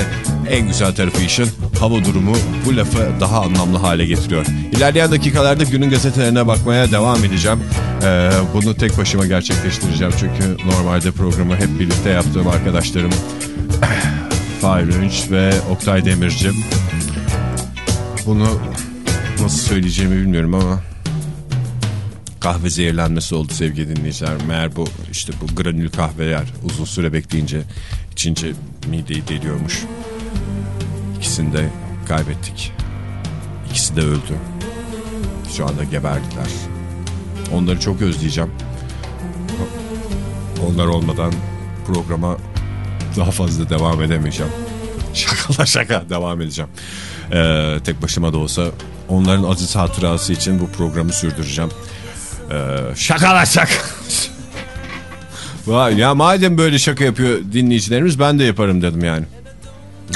en güzel tarafı işin hava durumu bu lafı daha anlamlı hale getiriyor. İlerleyen dakikalarda günün gazetelerine bakmaya devam edeceğim. Ee, bunu tek başıma gerçekleştireceğim çünkü normalde programı hep birlikte yaptığım arkadaşlarım Fahir Önç ve Oktay Demirci. Bunu nasıl söyleyeceğimi bilmiyorum ama kahve zehirlenmesi oldu sevgili dinleyiciler. Meğer bu işte bu granül kahveler uzun süre bekleyince içince mideyi deliyormuş. İkisini de kaybettik. İkisi de öldü. Şu anda geberdiler. Onları çok özleyeceğim. Onlar olmadan programa daha fazla devam edemeyeceğim. Şakala şaka devam edeceğim. Ee, tek başıma da olsa onların aziz hatırası için bu programı sürdüreceğim. Ee, şakala şaka. Vay, ya madem böyle şaka yapıyor dinleyicilerimiz ben de yaparım dedim yani.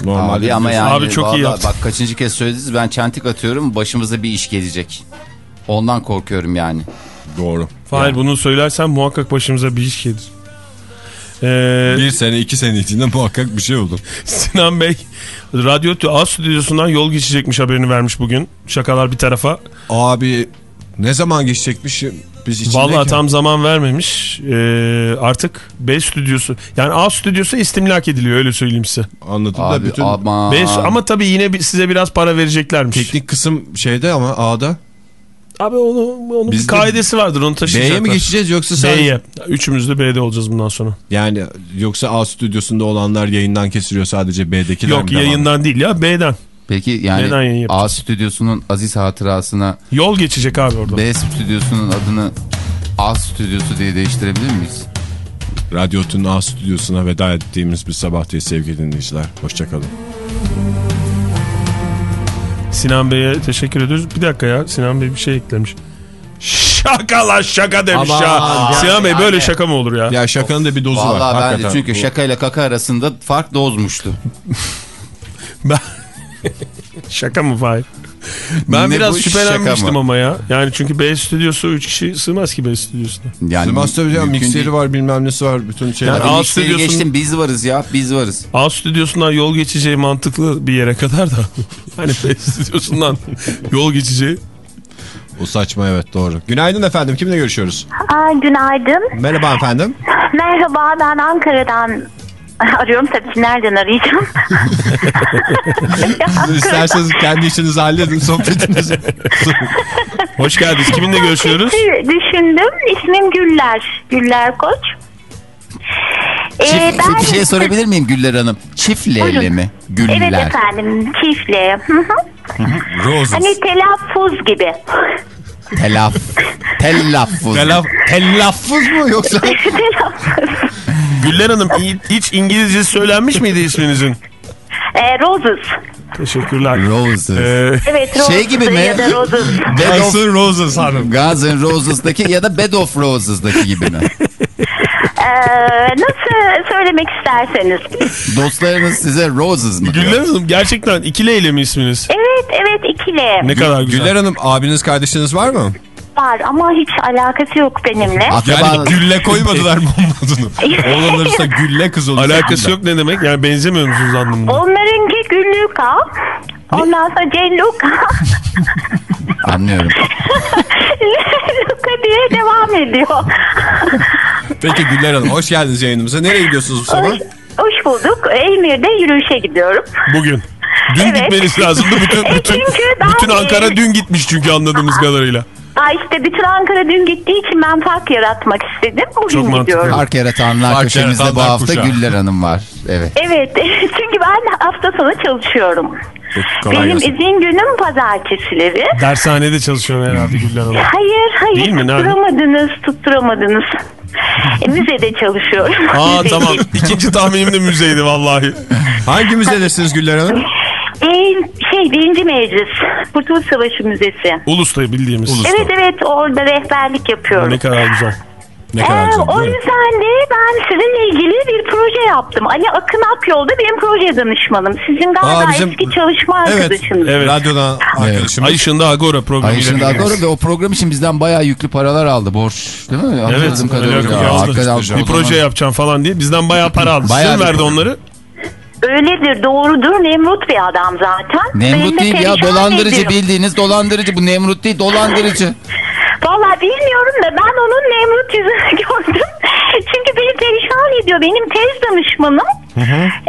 Normalde Abi ama yani Abi çok iyi vallahi yaptın. bak kaçıncı kez söylediniz ben çentik atıyorum başımıza bir iş gelecek. Ondan korkuyorum yani. doğru. Fahir bunu söylersen muhakkak başımıza bir iş gelir. Ee, Bir sene iki sene içinde muhakkak bir şey oldu. Sinan Bey radyo A stüdyosundan yol geçecekmiş haberini vermiş bugün. Şakalar bir tarafa. Abi ne zaman geçecekmiş biz içindeyken? Vallahi tam zaman vermemiş. Ee, artık B stüdyosu yani A stüdyosu istimlak ediliyor öyle söyleyeyim size. Anladım da Abi bütün ama. B, ama tabii yine bir- size biraz para vereceklermiş. teknik kısım şeyde ama A'da. Abi onu, onun Biz bir de kaidesi vardır onu taşıyacaklar. B'ye mi geçeceğiz yoksa sadece... B'ye. Üçümüz de B'de olacağız bundan sonra. Yani yoksa A stüdyosunda olanlar yayından kesiliyor sadece B'dekiler Yok yayından değil ya B'den. Neden yayın yani yapacağız? A stüdyosunun aziz hatırasına Yol geçecek abi orada. B stüdyosunun adını A stüdyosu diye değiştirebilir miyiz? Radyo Tün A stüdyosuna veda ettiğimiz bir sabahtayız sevgili dinleyiciler. Hoşçakalın. Sinan Bey'e teşekkür ediyoruz. Bir dakika ya Sinan Bey bir şey eklemiş. Şaka lan şaka demiş Aman ya. yani, Sinan Bey böyle yani. şaka mı olur ya? Ya şakanın da bir dozu var. Vallahi ben de hakikaten. çünkü Bu- şaka ile kaka arasında fark dozmuştu. Ben... şaka mı Fahir? Ben Ne biraz şüphelenmiştim ama ya. Yani çünkü B stüdyosu 3 kişi sığmaz ki B stüdyosuna. Yani Sivas tabii ya, mümkün mikseri değil. var bilmem nesi var bütün şeyler. Yani A mikseri stüdyosunun- geçtim biz varız ya biz varız. A stüdyosundan yol geçeceği mantıklı bir yere kadar da. hani B stüdyosundan yol geçeceği. O saçma evet doğru. Günaydın efendim kimle görüşüyoruz? Aa, günaydın. Merhaba efendim. Merhaba ben Ankara'dan arıyorum tabii ki nereden arayacağım? İsterseniz kendi işinizi halledin sohbetinizi. Hoş geldiniz. Kiminle görüşüyoruz? Düşündüm. İsmim Güller. Güller Koç. Ee, Çift, ben- bir şey sorabilir miyim Güller Hanım? Buyurun. mi? Güller. Evet efendim. Çiftle. Hı hı. Roses. hani telaffuz gibi. Telaf. Telaffuz. Telaf telaffuz mu yoksa? telaffuz. Güller Hanım hiç İngilizce söylenmiş miydi isminizin? Ee, Roses. Teşekkürler. Roses. Ee, Evet Roses Şey gibi mi? ya da Roses. Bed of Guns N' Roses hanım. Guns N' Roses'daki ya da Bed of Roses'daki gibi mi? Ee, nasıl söylemek isterseniz. Dostlarınız size Roses mı? Güller Hanım gerçekten iki Leyla mi isminiz? Evet evet ikili Ne kadar güzel. Güller Hanım abiniz kardeşiniz var mı? Var ama hiç alakası yok benimle. Akraba... Yani gülle koymadılar mı onun adını? Oğlan olursa gülle kız olursa Alakası yok ne demek? Yani benzemiyor musunuz anlamında? Onlarınki Güllüka. Ondan sonra Celluka. Anlıyorum. Luka diye devam ediyor. Peki Güller Hanım hoş geldiniz yayınımıza. Nereye gidiyorsunuz bu sabah? Hoş, hoş bulduk. Emir'de yürüyüşe gidiyorum. Bugün. Dün Evet. gitmeniz lazımdı. Bütün, bütün, bütün Ankara dün gitmiş çünkü anladığımız kadarıyla. Aa işte bütün Ankara dün gittiği için ben fark yaratmak istedim. Bugün Çok mantıklı. gidiyorum. Park yaratanlar Park köşemizde bu hafta kuşağı. Güller Hanım var. Evet. Evet çünkü ben hafta sonu çalışıyorum. kolay Benim gelsin. izin günüm pazartesileri. Dershanede çalışıyorum herhalde Güller Hanım. Hayır hayır Değil mi? Tutturamadınız tutturamadınız. E, müzede çalışıyorum. Aa tamam. İkinci tahminim de müzeydi vallahi. Hangi müzedesiniz Güller Hanım? E, şey birinci meclis. Kurtuluş Savaşı Müzesi. Ulus'ta bildiğimiz. Evet evet orada rehberlik yapıyorum. Ne kadar güzel. Ne kadar Ee, güzel. o yüzden de ben sizinle ilgili bir proje yaptım. Ali Akın Akyol da benim proje danışmanım. Sizin galiba Aa, bizim- eski çalışma Evet, arkadaşınız. Evet. radyodan arkadaşım. Ay ışığında Agora programıyla Ay şimdi bildiğimiz. Agora ve o program için bizden bayağı yüklü paralar aldı. Borç değil mi? Evet. Kadarıyla. yazdı. Hakikaten bir proje zaman- yapacağım falan diye bizden bayağı para aldı. Bayağı Size bir- verdi onları. Öyledir doğrudur Nemrut bir adam zaten. Nemrut değil ya dolandırıcı ediyor. bildiğiniz dolandırıcı bu Nemrut değil dolandırıcı. Valla bilmiyorum da ben onun Nemrut yüzünü gördüm. Çünkü beni perişan ediyor. Benim tez danışmanım.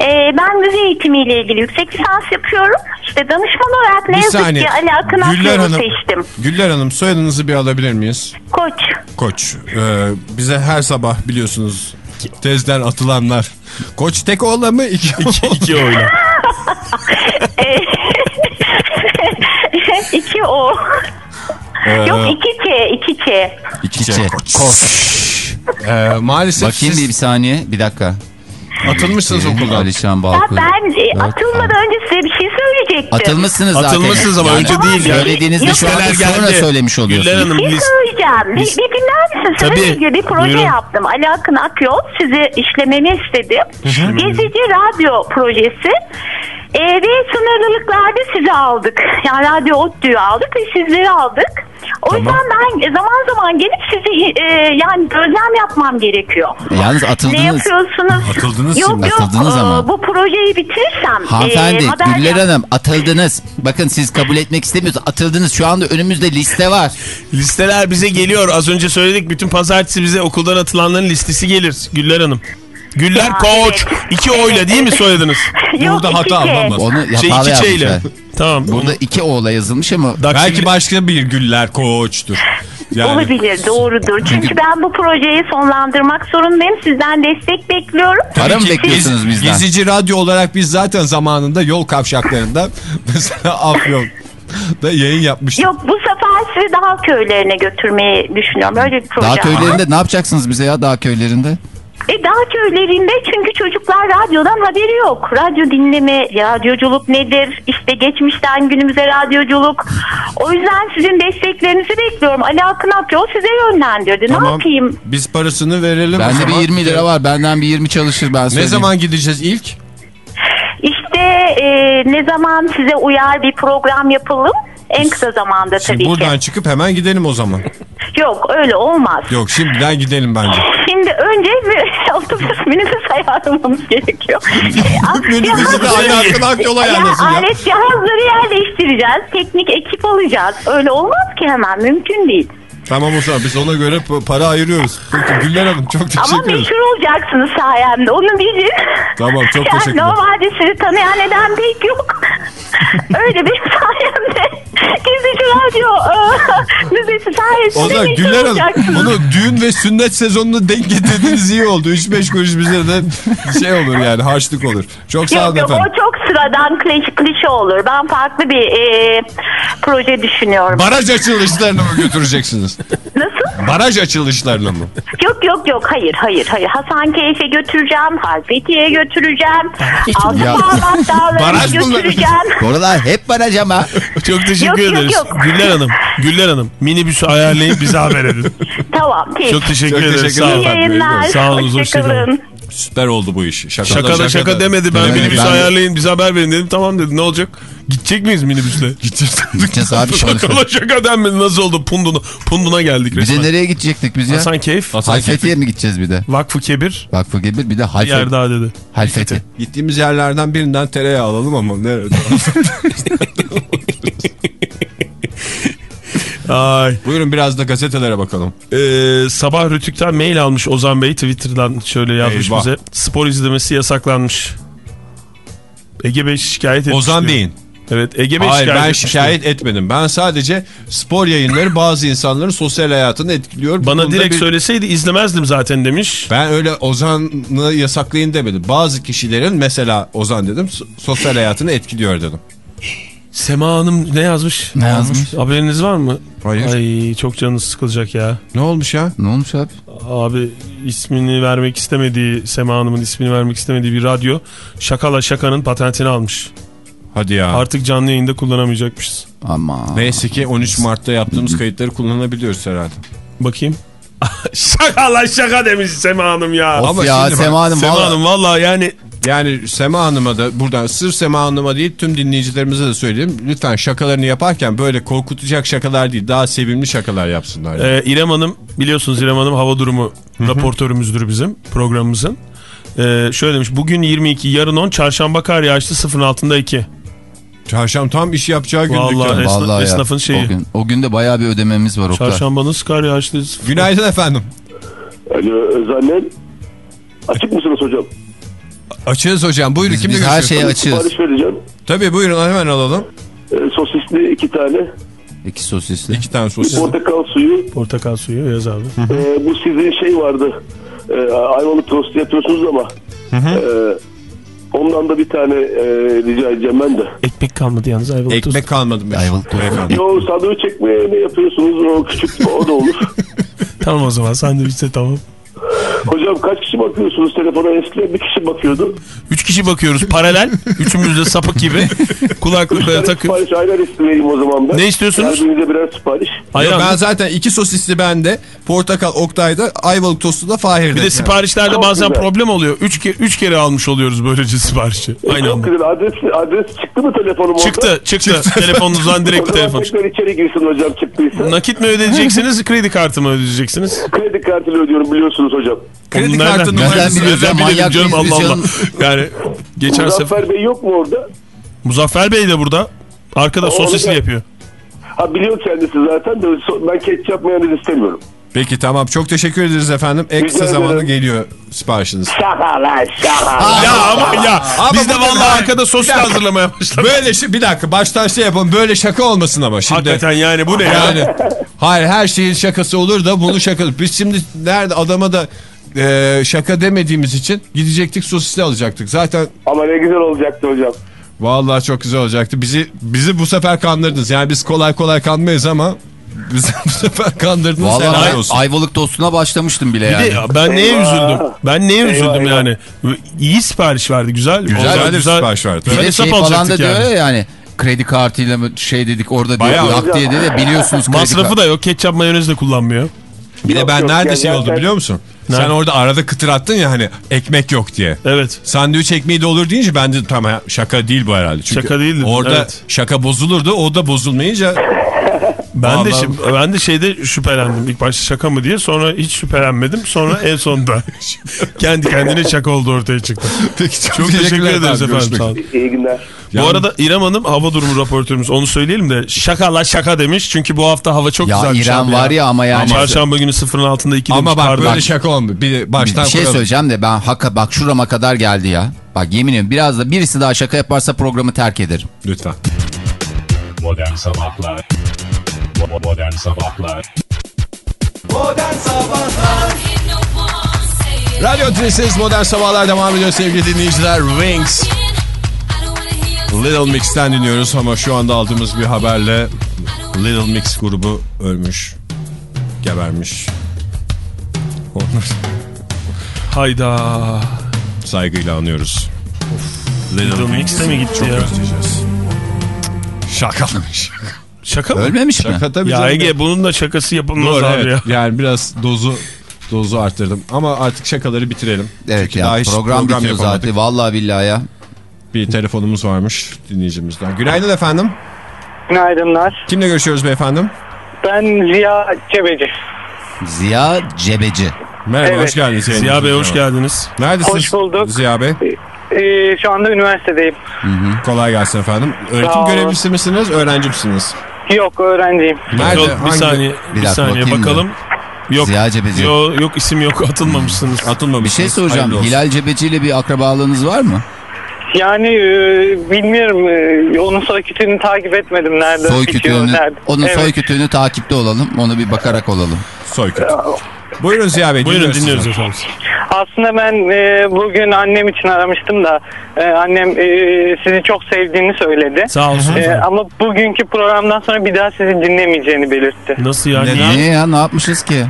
Ee, ben müze eğitimiyle ilgili yüksek lisans yapıyorum. İşte danışman olarak ne Bir yazık saniye. ki Ali Akın Güller Hanım, seçtim. Güller Hanım soyadınızı bir alabilir miyiz? Koç. Koç. Ee, bize her sabah biliyorsunuz tezden atılanlar. Koç tek oğla mı? İki, İki, iki oyla. iki o. Ee, Yok iki Ç, iki Ç. İki çe. Koş. Ee, maalesef Bakayım bir, bir siz saniye bir dakika. Atılmışsınız okuldan. Alişan Ya Balkın. ben e, Dört, atılmadan önce size bir şey söyleyecektim. Atılmışsınız zaten. Atılmışsınız ama önce değil yani. Söylediğinizde şu anda Listeler sonra geldi. söylemiş oluyorsunuz. Güller Hanım Bir şey list- söyleyeceğim. Bir, bir dinler misin? Tabii. ilgili bir proje Buyurun. yaptım. Ali Akın Akyol sizi işlememi istedi. Gezici radyo projesi. Ee, ve sınırlılıklarda sizi aldık. Yani Radyo ODTÜ'yü aldık ve sizleri aldık. O yüzden ben zaman zaman gelip sizi e, yani gözlem yapmam gerekiyor. Yalnız Ne atıldınız. yapıyorsunuz? Atıldınız yok, şimdi. Yok Atıldınız e, ama. Bu projeyi bitirirsem. Hanımefendi e, haber Güller yap- Hanım atıldınız. Bakın siz kabul etmek istemiyorsunuz. Atıldınız. Şu anda önümüzde liste var. Listeler bize geliyor. Az önce söyledik. Bütün pazartesi bize okuldan atılanların listesi gelir. Güller Hanım. Güller Ya, Koç. evet. İki oyla değil mi soyadınız? Yok, Burada hata anlamaz. Onu Şey iki çeyle. Tamam. Burada iki oğla yazılmış ama Belki başka bir Güller Koç'tur. Yani Olabilir doğrudur. Çünkü ben bu projeyi sonlandırmak zorundayım. Sizden destek bekliyorum. para mı bekliyorsunuz bizden? Gezici radyo olarak biz zaten zamanında yol kavşaklarında mesela Afyon da yayın yapmıştık. Yok bu sefer sizi daha köylerine götürmeyi düşünüyorum. Öyle bir proje Dağ köylerinde ne yapacaksınız bize ya dağ köylerinde? E dağ köylerinde çünkü çocuklar radyodan haberi yok. Radyo dinleme, radyoculuk nedir? İşte geçmişten günümüze radyoculuk. O yüzden sizin desteklerinizi bekliyorum. Ali Akın Akyol size yönlendirdi. Ne yapayım? Biz parasını verelim. Bende bir zaman. 20 lira var. Benden bir 20 çalışır ben Ne söyleyeyim. zaman gideceğiz ilk? İşte e, ne zaman size uyar bir program yapalım? En kısa zamanda Şimdi tabii buradan ki. çıkıp hemen gidelim o zaman. Yok öyle olmaz. Yok şimdiden gidelim bence. Şimdi önce bir otobüs minibüs ayarlamamız gerekiyor. Minibüsü de Ali Akın Akyol ayarlasın ya. Alet cihazları yerleştireceğiz. Teknik ekip alacağız. Öyle olmaz ki hemen. Mümkün değil. Tamam o zaman biz ona göre para ayırıyoruz. Peki Güller Hanım çok Ama teşekkür ederiz. meşhur olacaksınız sayemde. Onu bilin. Tamam, çok yani teşekkürler. Normalde sizi tanıyan neden pek yok. Öyle bir sayemde Gezici Radyo e, müzesi sayesinde O zaman Güller Hanım bunu düğün ve sünnet sezonunu denk getirdiğiniz iyi oldu. 3-5 kuruş bize de şey olur yani harçlık olur. Çok sağ olun Yok yok efendim. o çok sıradan klişe, klişe olur. Ben farklı bir e, proje düşünüyorum. Baraj açılışlarına mı götüreceksiniz? Nasıl? Baraj açılışlarına mı? Yok yok yok hayır hayır hayır. Hasankeyf'e götüreceğim. Halfeti'ye götüreceğim. Ya. Altıparmak dağlarına Baraj bunlar. götüreceğim. Oralar hep baraj ama. Çok teşekkür Yok, yok, ederiz. yok. Güller Hanım, Güller Hanım minibüsü ayarlayıp bize haber edin. tamam peki. Çok teşekkür Çok ederiz. teşekkür Sağ İyi olun. ederim. yayınlar. Sağ olun, hoşçakalın. Süper oldu bu iş. Şaka, Şaka da şaka demedi. Ben Evet, minibüsü ben ayarlayın bize haber verin dedim. Tamam dedi. Ne olacak? Gidecek miyiz minibüsle? Gideceğiz abi konuşalım. Şaka şaka denmedi. Nasıl oldu? Punduna, Punduna geldik resmen. nereye gidecektik biz ya? Hasan Keyif. Halfeti'ye mi gideceğiz bir de? Vakfı Kebir. Vakfı Gebir bir de Bir yer Halfeti. daha dedi. Halfeti. Gittiğimiz yerlerden birinden tereyağı alalım ama nerede? Ay. Buyurun biraz da gazetelere bakalım. Ee, sabah Rütük'ten mail almış Ozan Bey Twitter'dan şöyle yazmış Eyvah. bize. Spor izlemesi yasaklanmış. Ege Bey şikayet etmiş. Ozan diyor. Bey'in. Evet Ege Bey Hayır şikayet ben şikayet etmedim. Ben sadece spor yayınları bazı insanların sosyal hayatını etkiliyor. Bana konuda direkt bir- söyleseydi izlemezdim zaten demiş. Ben öyle Ozan'ı yasaklayın demedim. Bazı kişilerin mesela Ozan dedim so- sosyal hayatını etkiliyor dedim. Sema Hanım ne yazmış? Ne yazmış? Haberiniz var mı? Hayır. Ay çok canınız sıkılacak ya. Ne olmuş ya? Ne olmuş abi? Abi ismini vermek istemediği, Sema Hanım'ın ismini vermek istemediği bir radyo şakala şakanın patentini almış. Hadi ya. Artık canlı yayında kullanamayacakmışız. Ama. Neyse ki 13 Mart'ta yaptığımız kayıtları kullanabiliyoruz herhalde. Bakayım. şaka lan şaka demiş Sema Hanım ya. Of Ama ya şimdi bak, Sema Hanım Sema valla- Hanım valla yani Yani Sema Hanım'a da buradan sırf Sema Hanım'a değil tüm dinleyicilerimize de söyleyeyim. Lütfen şakalarını yaparken böyle korkutacak şakalar değil daha sevimli şakalar yapsınlar. yani. e, İrem Hanım biliyorsunuz İrem Hanım hava durumu raportörümüzdür bizim programımızın. E, şöyle demiş bugün 22 yarın 10 çarşamba kar yağışlı sıfırın altında 2. Çarşamba tam iş yapacağı gün Vallahi dükkanı. Esna- Vallahi ya. esnafın şeyi. O gün, o gün de bayağı bir ödememiz var Oktay. Çarşamba nasıl kar yağışlı? Günaydın efendim. Alo Özannen. Açık mısınız hocam? Açığız hocam. Buyurun Biz, kimle biz her şeye açığız. Sipariş vereceğim. Tabii buyurun hemen alalım. Ee, sosisli iki tane. İki sosisli. İki tane sosis. Portakal suyu. Portakal suyu yaz abi. Ee, bu sizin şey vardı. Ee, ayvalık tostu yapıyorsunuz ama. ee, ondan da bir tane ee, rica edeceğim ben de. Ekmek kalmadı yalnız Ayvalık tostu. Ekmek kalmadı mı? Ayvalık tostu. Yo sandviç ekmeği ne yapıyorsunuz? O küçük o da olur. Tamam o zaman sandviçte tamam. Hocam kaç kişi bakıyorsunuz telefona? Eskiden bir kişi bakıyordu. Üç kişi bakıyoruz paralel. Üçümüz de sapık gibi. Kulaklıkları Yani takıp. sipariş ayran isteyeyim o zaman ben. Ne istiyorsunuz? Her birinize birer sipariş. Ayran. Ben zaten iki sosisli bende, portakal Oktay'da, ayvalık tostu da Fahir'de. Bir de siparişlerde Çok bazen güzel. problem oluyor. Üç, ke üç kere almış oluyoruz böylece siparişi. Aynı Çok anda. güzel. Adres, adres çıktı mı telefonum orada? Çıktı çıktı. Telefonunuzdan direkt telefon. tekrar içeri girsin hocam çıktıysa. Nakit mi ödeyeceksiniz kredi kartı mı ödeyeceksiniz? Kredi kartıyla ödüyorum biliyorsunuz hocam. Kredi Onu kartı nereden- numarası. Nereden Manyak canım Allah Allah. Yani geçen sefer Muzaffer Bey yok mu orada? Muzaffer Bey de burada. Arkada sosisli da- yapıyor. Ha biliyor kendisi zaten de ben ketçap mayonez istemiyorum. Peki tamam çok teşekkür ederiz efendim. Ekstra Rica zamanı ederim. geliyor siparişiniz. Şaka lan şaka. Ya ama ya Ama biz de vallahi arkada dakika. hazırlamaya başladık. Böyle şey bir dakika baştan şey yapalım böyle şaka olmasın ama şimdi. Hakikaten yani bu ne ya? Yani hayır her şeyin şakası olur da bunu şaka. Biz şimdi nerede adama da e, şaka demediğimiz için gidecektik sosisli alacaktık. Zaten Ama ne güzel olacaktı hocam. vallahi çok güzel olacaktı. Bizi bizi bu sefer kandırdınız. Yani biz kolay kolay kanmayız ama bizi bu sefer kandırdınız. helal Vallahi olsun. ayvalık tostuna başlamıştım bile Bir yani. de ben neye Eyvah. üzüldüm? Ben neye Eyvah, üzüldüm eyvah. yani? İyi sipariş verdi güzel. Güzel bir sipariş verdi. Bir Güzel de hesap şey falan da alacaktık diyor yani. ya yani. Kredi kartıyla mı şey dedik orada diyor. Bayağı. Hak diye de biliyorsunuz kredi Masrafı kartı. da yok. Ketçap mayonez de kullanmıyor. Bir de Yok, ben yok, nerede yani şey oldu biliyor musun? Ne? Sen orada arada kıtır attın ya hani ekmek yok diye. Evet. Sandviç ekmeği de olur deyince ben de tamam şaka değil bu herhalde. Çünkü Şaka değildi, Orada evet. şaka bozulurdu o da bozulmayınca Ben de Vallahi- şi- ben de şeyde şüphelendim. İlk başta şaka mı diye. Sonra hiç şüphelenmedim. Sonra en sonunda kendi kendine şaka oldu ortaya çıktı. Çok teşekkür teşekkürler ederiz efendim. İyi günler. Bu arada İrem Hanım hava durumu raportörümüz. Onu söyleyelim de şaka la şaka demiş. Çünkü bu hafta hava çok Ya güzelmiş İrem var ya ama yani. Çarşamba günü sıfırın altında iki demiş. ama bak pardon. böyle şaka olmuyor. Bir baştan Bir şey kuralım. söyleyeceğim de ben haka bak şurama kadar geldi ya. Bak yemin ediyorum biraz da birisi daha şaka yaparsa programı terk ederim. Lütfen. Modern Sabahlar Modern Sabahlar Modern Sabahlar Radyo Tülesi'niz Modern Sabahlar devam ediyor sevgili dinleyiciler. Wings Little Mix'ten dinliyoruz ama şu anda aldığımız bir haberle Little Mix grubu ölmüş. Gebermiş. Onları Hayda. saygıyla anıyoruz. Little Mix de mi gitti Çok ya? özleyeceğiz. Şakamış. Şaka mı? Ölmemiş mi? Şaka tabii Ya. Ege bunun da şakası yapılmaz Doğru abi evet. ya. Yani biraz dozu dozu arttırdım. Ama artık şakaları bitirelim. Evet Çünkü ya daha hiç program, bitiyor zaten. Vallahi billahi ya. Bir telefonumuz varmış dinleyicimizden. Günaydın efendim. Günaydınlar. Kimle görüşüyoruz beyefendim? Ben Ziya Cebeci. Ziya Cebeci. Merhaba Evet. hoş geldiniz. Ziya Bey hoş geldiniz. Neredesiniz? Hoş bulduk. Ziya Bey. Ee, şu anda üniversitedeyim. Kolay gelsin efendim. Öğretim görevlisi misiniz, öğrenci misiniz? Yok öğrenciyim. Nerede? Yok, bir saniye, Bir bir, saniye bakalım. Yok. Ziya Cebeci. Yok, yok isim yok atılmamışsınız. Bir Atılmamışsınız. şey soracağım. Hilal Cebeci ile bir akrabalığınız var mı? Yani e, bilmiyorum e, onun soy kütüğünü takip etmedim nerede Soy bitiyor, kütüğünü, nerede. onun Evet. soy kütüğünü takipte olalım. Onu bir bakarak olalım. Soykut. Buyurun Ziya Bey. Buyurun dinliyoruz efendim. Aslında ben e, bugün annem için aramıştım da e, annem e, sizi çok sevdiğini söyledi. Sağ olsun. E, ama bugünkü programdan sonra bir daha sizi dinlemeyeceğini belirtti. Nasıl yani? Niye ya ne yapmışız ki?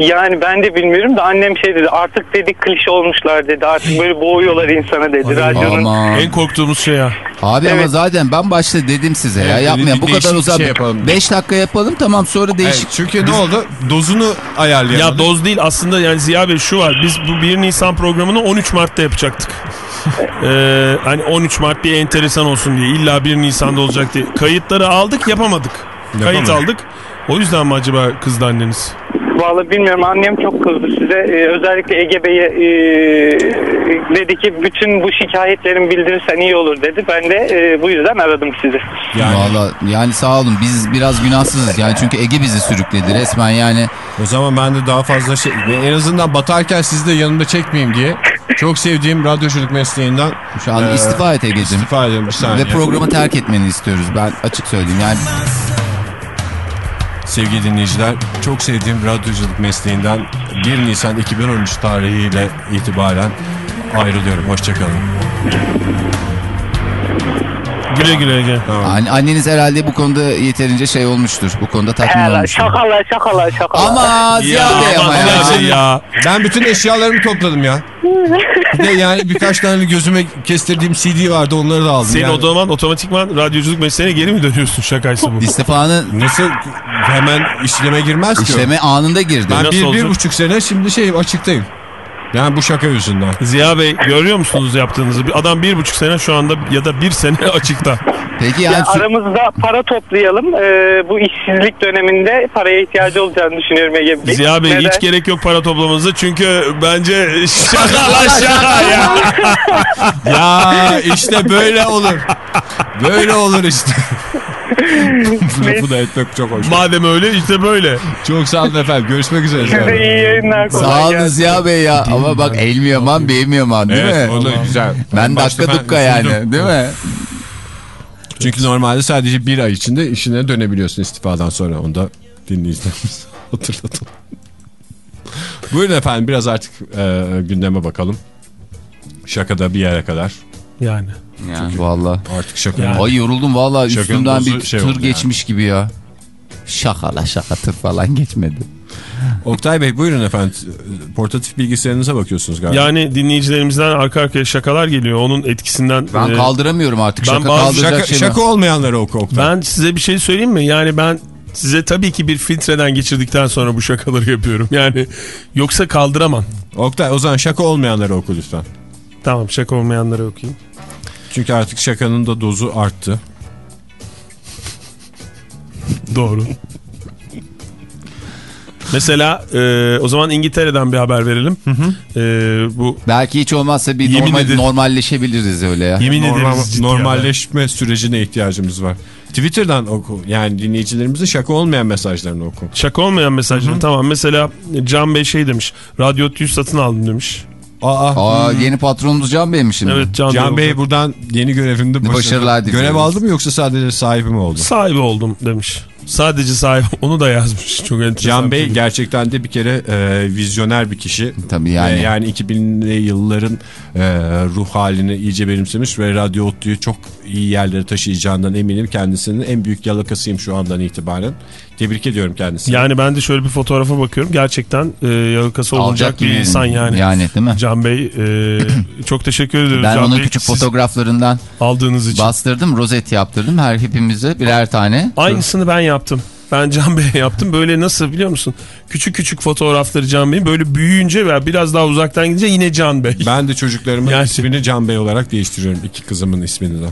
Yani ben de bilmiyorum da annem şey dedi artık dedi klişe olmuşlar dedi artık böyle boğuyorlar insana dedi radyonun. Aman. En korktuğumuz şey ya. Abi ama Evet. zaten ben başta dedim size ya yapmayın bu kadar uzak. şey yapalım. 5 dakika yapalım tamam sonra değişik. Evet, çünkü ne oldu? Dozunu ayarlayamadık. Ya doz değil aslında yani Ziya Bey şu var. Biz bu 1 Nisan programını 13 Mart'ta yapacaktık. ee, hani 13 Mart bir enteresan olsun diye illa 1 Nisan'da olacak diye. Kayıtları aldık yapamadık. Kayıt Yapamadık. aldık. O yüzden mi acaba kızdı anneniz? Vallahi bilmiyorum annem çok kızdı size. Ee, özellikle Ege Bey'e e, dedi ki bütün bu şikayetlerimi bildirirsen iyi olur dedi. Ben de e, bu yüzden aradım sizi. Yani Valla yani sağ olun biz biraz günahsızız yani çünkü Ege bizi sürükledi resmen yani. o zaman ben de daha fazla şey... En azından batarken sizi de yanımda çekmeyeyim diye. Çok sevdiğim radyoculuk mesleğinden Şu an Ee, istifa et Ege'cim. istifa ediyorum bir saniye. Ve programı terk etmeni istiyoruz ben açık söyleyeyim yani. Sevgili dinleyiciler, çok sevdiğim radyoculuk mesleğinden 1 Nisan 2013 tarihiyle itibaren ayrılıyorum. Hoşçakalın. Güle güle Ege. Anne, anneniz herhalde bu konuda yeterince şey olmuştur. Bu konuda tatmin Herhalde olmuştur. şakalar şakalar şakalar. Ama Ziya Bey ama ya. Ya. Ben bütün eşyalarımı topladım ya. Bir de yani birkaç tane gözüme kestirdiğim CD vardı onları da aldım. Senin yani. o zaman otomatikman radyoculuk mesleğine geri mi dönüyorsun şakaysa bu? İstifanı Nasıl hemen işleme girmez ki işleme anında girdi. Ben Nasıl bir, bir buçuk sene şimdi şey açıktayım. Yani bu şaka yüzünden. Ziya Bey görüyor musunuz yaptığınızı? Bir Adam bir buçuk sene şu anda ya da bir sene açıkta. Peki yani Ya aramızda para toplayalım. Ee, bu işsizlik döneminde paraya ihtiyacı olacağını düşünüyorum Ege Bey. Ziya Bey Neden? hiç gerek yok para toplamanıza çünkü bence şaka şaka ya. Ya işte böyle olur. Böyle olur işte. Lafı da etmek çok hoş. Madem öyle işte böyle. Çok sağ olun efendim. Görüşmek üzere. Size iyi yayınlar. kolay Sağ olun. Ziya Bey ya. Ama bak el mi yaman bey mi yaman değil Evet mi? o da güzel. Ben dakika dukka yani değil mi? Çünkü normalde sadece bir ay içinde işine dönebiliyorsun istifadan sonra. Onu da dinleyicilerimiz hatırlatalım. Buyurun efendim biraz artık e, gündeme bakalım. Şakada bir yere kadar. Yani. Yani valla. Artık şaka. Yani. Ay yoruldum valla üstümden bir şey tır geçmiş gibi ya. Şakala şaka tır falan geçmedi. Oktay Bey buyurun efendim. Portatif bilgisayarınıza bakıyorsunuz galiba. Yani dinleyicilerimizden arka arkaya şakalar geliyor. Onun etkisinden. Ben e, kaldıramıyorum artık ben şaka bazı kaldıracak şaka, şey mi? şaka olmayanları oku Oktay. Ben size bir şey söyleyeyim mi? Yani ben size tabii ki bir filtreden geçirdikten sonra bu şakaları yapıyorum. Yani yoksa kaldıramam. Oktay o zaman şaka olmayanları oku lütfen. Tamam şaka olmayanları okuyayım. Çünkü artık şakanın da dozu arttı. Doğru. Mesela e, o zaman İngiltere'den bir haber verelim. E, bu Belki hiç olmazsa bir Yemin normal, ederim. normalleşebiliriz öyle ya. yemin Normal- ederiz normalleşme sürecine ihtiyacımız var. Twitter'dan oku. Yani dinleyicilerimizin şaka olmayan mesajlarını oku. Şaka olmayan mesajları tamam. Mesela Can Bey şey demiş. Radyo tüy satın aldım demiş. Aa, Aa, yeni patronumuz Can Bey'miş şimdi. Evet Can, Can Bey Bey buradan yeni görevinde başarılı. Başarılar diliyoruz. Görev aldı mı yoksa sadece sahibi mi oldu? sahibi oldum demiş. Sadece sahibi onu da yazmış. Çok enteresan. Can Bey şey. gerçekten de bir kere e, vizyoner bir kişi. Tabii yani. Ve yani 2000'li yılların e, ruh halini iyice benimsemiş ve Radyo Otlu'yu çok iyi yerlere taşıyacağından eminim. Kendisinin en büyük yalakasıyım şu andan itibaren. Tebrik ediyorum kendisini. Yani ben de şöyle bir fotoğrafa bakıyorum. Gerçekten e, yalakası olacak bir gibi. insan yani. Yani değil mi? Can Bey e, çok teşekkür ediyoruz. Ben Can onun Bey, küçük fotoğraflarından aldığınız için. bastırdım. Rozet yaptırdım. Her hepimize birer tane. Aynısını ben yaptım. Ben Can Bey'e yaptım. Böyle nasıl biliyor musun? Küçük küçük fotoğrafları Can Bey'in. Böyle büyüyünce veya biraz daha uzaktan gidince yine Can Bey. Ben de çocuklarımın Yani- ismini Can Bey olarak değiştiriyorum. İki kızımın ismini de.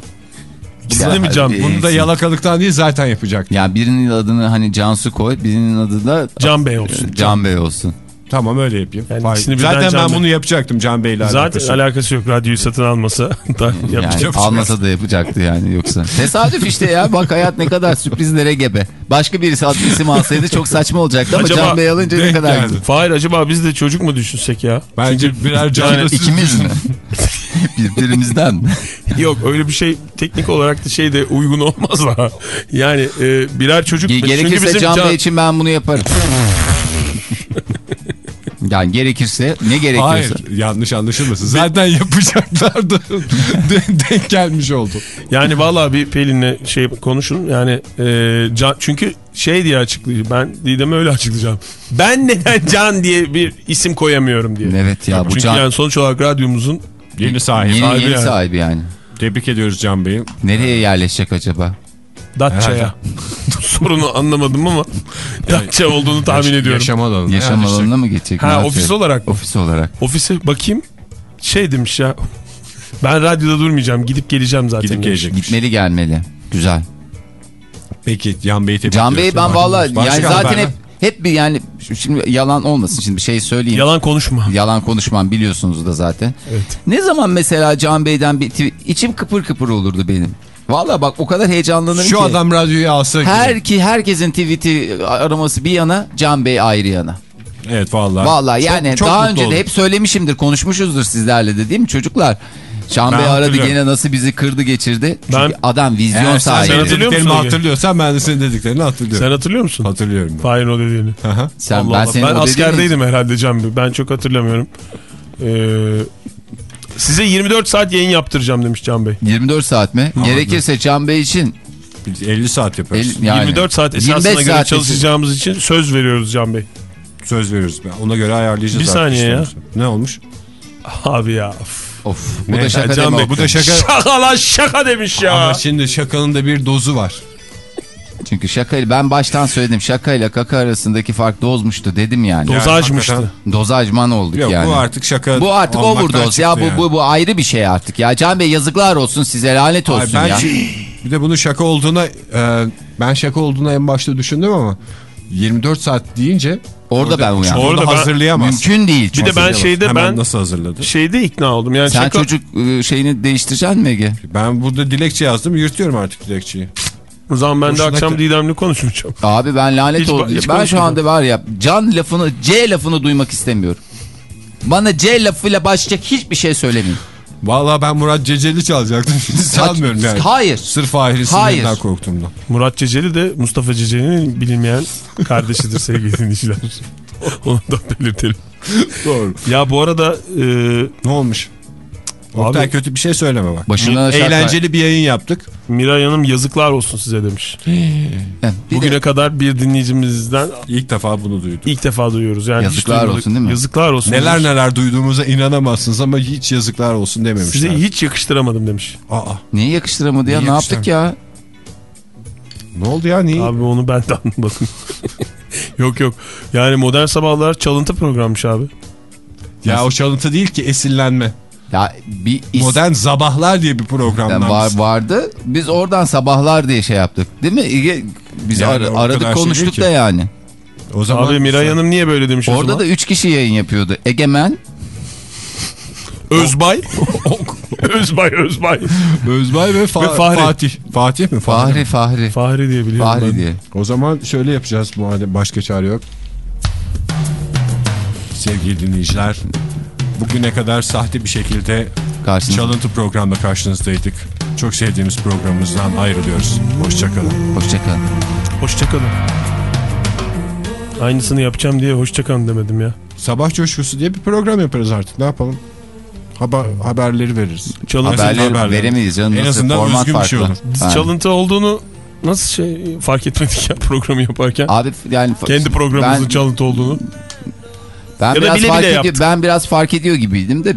İkisi de mi Can? e, Bunu da yalakalıktan değil zaten yapacak. Ya birinin adını hani Cansu koy, birinin adı da Can Bey olsun. Can Bey olsun. Tamam öyle yapayım. Yani Vay. ikisini birden zaten Can ben Bey. bunu yapacaktım Can Bey'le Zaten alakası. alakası yok. Radyoyu satın almasa da Yani yapacak. almasa da yapacaktı yani yoksa. Tesadüf işte ya bak hayat ne kadar sürprizlere gebe. Başka birisi adlı isim alsaydı çok saçma olacaktı ama Acaba Can Bey alınca ne denk kadar geldi. güzel. Fahir acaba biz de çocuk mu düşünsek ya? Bence birer can Yani İkimiz mi? Birbirimizden mi? Yok öyle bir şey teknik olarak da şey de uygun olmaz da. Yani e, birer çocuk. Ge- Çünkü Gerekirse bizim Can Bey için ben bunu yaparım. yani gerekirse ne gerekiyorsa. Hayır yanlış anlaşılmasın. Zaten yapacaklardı. De- Denk gelmiş oldu. Yani vallahi bir Pelin'le şey konuşun. Yani e, can, çünkü şey diye açıklayacağım. Ben Didem'e öyle açıklayacağım. Ben neden Can diye bir isim koyamıyorum diye. Evet ya bu Çünkü Can yani sonuç olarak radyomuzun Yeni sahibi. yeni, sahibi yeni yani. sahibi yani. Tebrik ediyoruz Can Bey'i. Nereye yerleşecek acaba? Datça'ya. Sorunu anlamadım ama Datça olduğunu tahmin ediyorum. Yaşam alanı. Yaşam alanına mı geçecek? Ha, ofis yapacak? olarak mı? Ofis olarak. Ofise bakayım. Şey demiş ya. Ben radyoda durmayacağım. Gidip geleceğim zaten. Gidip gelecek. Gitmeli gelmeli. Güzel. Peki Can Bey'i tebrik Can Bey ben valla yani zaten haberler? hep hep bir yani şimdi yalan olmasın şimdi bir şey söyleyeyim. Yalan konuşma. Yalan konuşmam biliyorsunuz da zaten. Evet. Ne zaman mesela Can Bey'den bir tweet- içim kıpır kıpır olurdu benim. Valla bak o kadar heyecanlanırım Şu ki. adam radyoyu alsa. Her ki herkesin tweet'i araması bir yana Can Bey ayrı yana. Evet vallahi. Valla Çok- yani çok daha önce de hep söylemişimdir konuşmuşuzdur sizlerle de değil mi çocuklar? Can Ben Bey aradı gene nasıl bizi kırdı geçirdi. Çünkü Ben- adam vizyon Eğer sen sahibi. benim hatırlıyor musun hatırlıyorsan ben de senin dediklerini hatırlıyorum. Sen hatırlıyor musun? Hatırlıyorum. ben. O dediğini. Aha. Sen, Allah ben Allah. senin ben askerdeydim herhalde Can Bey. Ben çok hatırlamıyorum. Ee, size 24 saat yayın yaptıracağım demiş Can Bey. 24 saat mi? Gerekirse Can Bey için Biz 50 saat yaparız. el- yani 24 saat 25 esasına göre saat çalışacağımız için söz veriyoruz Can Bey. Söz veriyoruz. Ona göre ayarlayacağız. Bir saniye ya. Ne olmuş? Abi ya. of. Of bu Ne? da şaka Can deme Bey, bu da şaka. Şaka lan şaka demiş ya. Ama şimdi şakanın da bir dozu var. Çünkü şakayla ben baştan söyledim şakayla kaka arasındaki fark dozmuştu dedim yani. Dozajmıştı. hakikaten- Dozajman olduk Yok yani. bu artık şaka. Bu artık overdose ya çıktı bu, yani. bu bu ayrı bir şey artık ya. Can Bey yazıklar olsun size lanet Ay, olsun ben ya. şey- bir de bunu şaka olduğuna e, ben şaka olduğuna en başta düşündüm ama 24 saat deyince Orada ben uyandım. Orada Orada ben- hazırlayamaz. Mümkün değil. Bir de ben şeyde Hemen ben nasıl hazırladı? şeyde ikna oldum. Yani Sen şaka... çocuk ıı, şeyini değiştireceksin mi Ege? Ben burada dilekçe yazdım yırtıyorum artık dilekçeyi. O zaman ben de Hoşuna akşam gitti. Didem'le konuşmayacağım. Abi ben lanet Hiç- ben şu anda var ya can lafını C lafını duymak istemiyorum. Bana C lafıyla başlayacak hiçbir şey söylemeyin. Vallahi ben Murat Ceceli çalacaktım. Çalmıyorum yani. Hayır. Sırf Fahir'in Hayır. sinirinden korktuğumdan. Murat Ceceli de Mustafa Ceceli'nin bilinmeyen kardeşidir sevgili dinleyiciler. Onu da belirtelim. Doğru. Ya bu arada e, Ne olmuş? Abi- Oktay kötü bir şey söyleme bak. Başına. Eğlenceli bir yayın yaptık. Miray Hanım yazıklar olsun size demiş. Yani Bugüne de- kadar bir dinleyicimizden İlk defa bunu duyduk. ilk defa duyuyoruz. Yani Yazıklar olsun değil mi? Yazıklar olsun. Neler demiş. neler duyduğumuza inanamazsınız ama hiç yazıklar olsun dememişler. Size hiç yakıştıramadım demiş. Aa, Niye yakıştıramadı ya? Niye Ne yaptık ya? ne oldu ya niye? Abi onu ben de anlamadım. yok yok. Yani modern sabahlar çalıntı programmış abi. ya o çalıntı değil ki esinlenme. Ya bir is- Modern Zabahlar diye bir programdan. Yani var, vardı. Biz oradan sabahlar diye şey yaptık. Değil mi? İge- Biz Yani ar- o aradık şey konuştuk ki. da yani. O zaman Abi Miray Hanım niye böyle demiş o Orada zaman? da 3 kişi yayın yapıyordu. Egemen, Özbay. Özbay Özbay. Özbay ve, Fa- Ve Fahri. Fatih. Fatih mi? Fahri Fahri. Fahri diye biliyorum Fahri ben. diye. O zaman şöyle yapacağız başka çare yok. Sevgili dinleyiciler. Bugüne kadar sahte bir şekilde Karşınızda. çalıntı programda karşınızdaydık. Çok sevdiğimiz programımızdan ayrılıyoruz. Hoşçakalın. Hoşçakalın. Hoşçakalın. Aynısını yapacağım diye hoşçakalın demedim ya. Sabah coşkusu diye bir program yaparız artık. Ne yapalım? Haber, haberleri veririz. Çalıntı, Haberleri veremeyiz canım. En azından Format düzgün bir şey farklı. olur. Biz Ha. çalıntı olduğunu nasıl şey fark etmedik ya programı yaparken. Abi yani Kendi programımızın ben, çalıntı olduğunu. Ben Ya biraz bile fark bile ediyor, ben biraz fark ediyor gibiydim de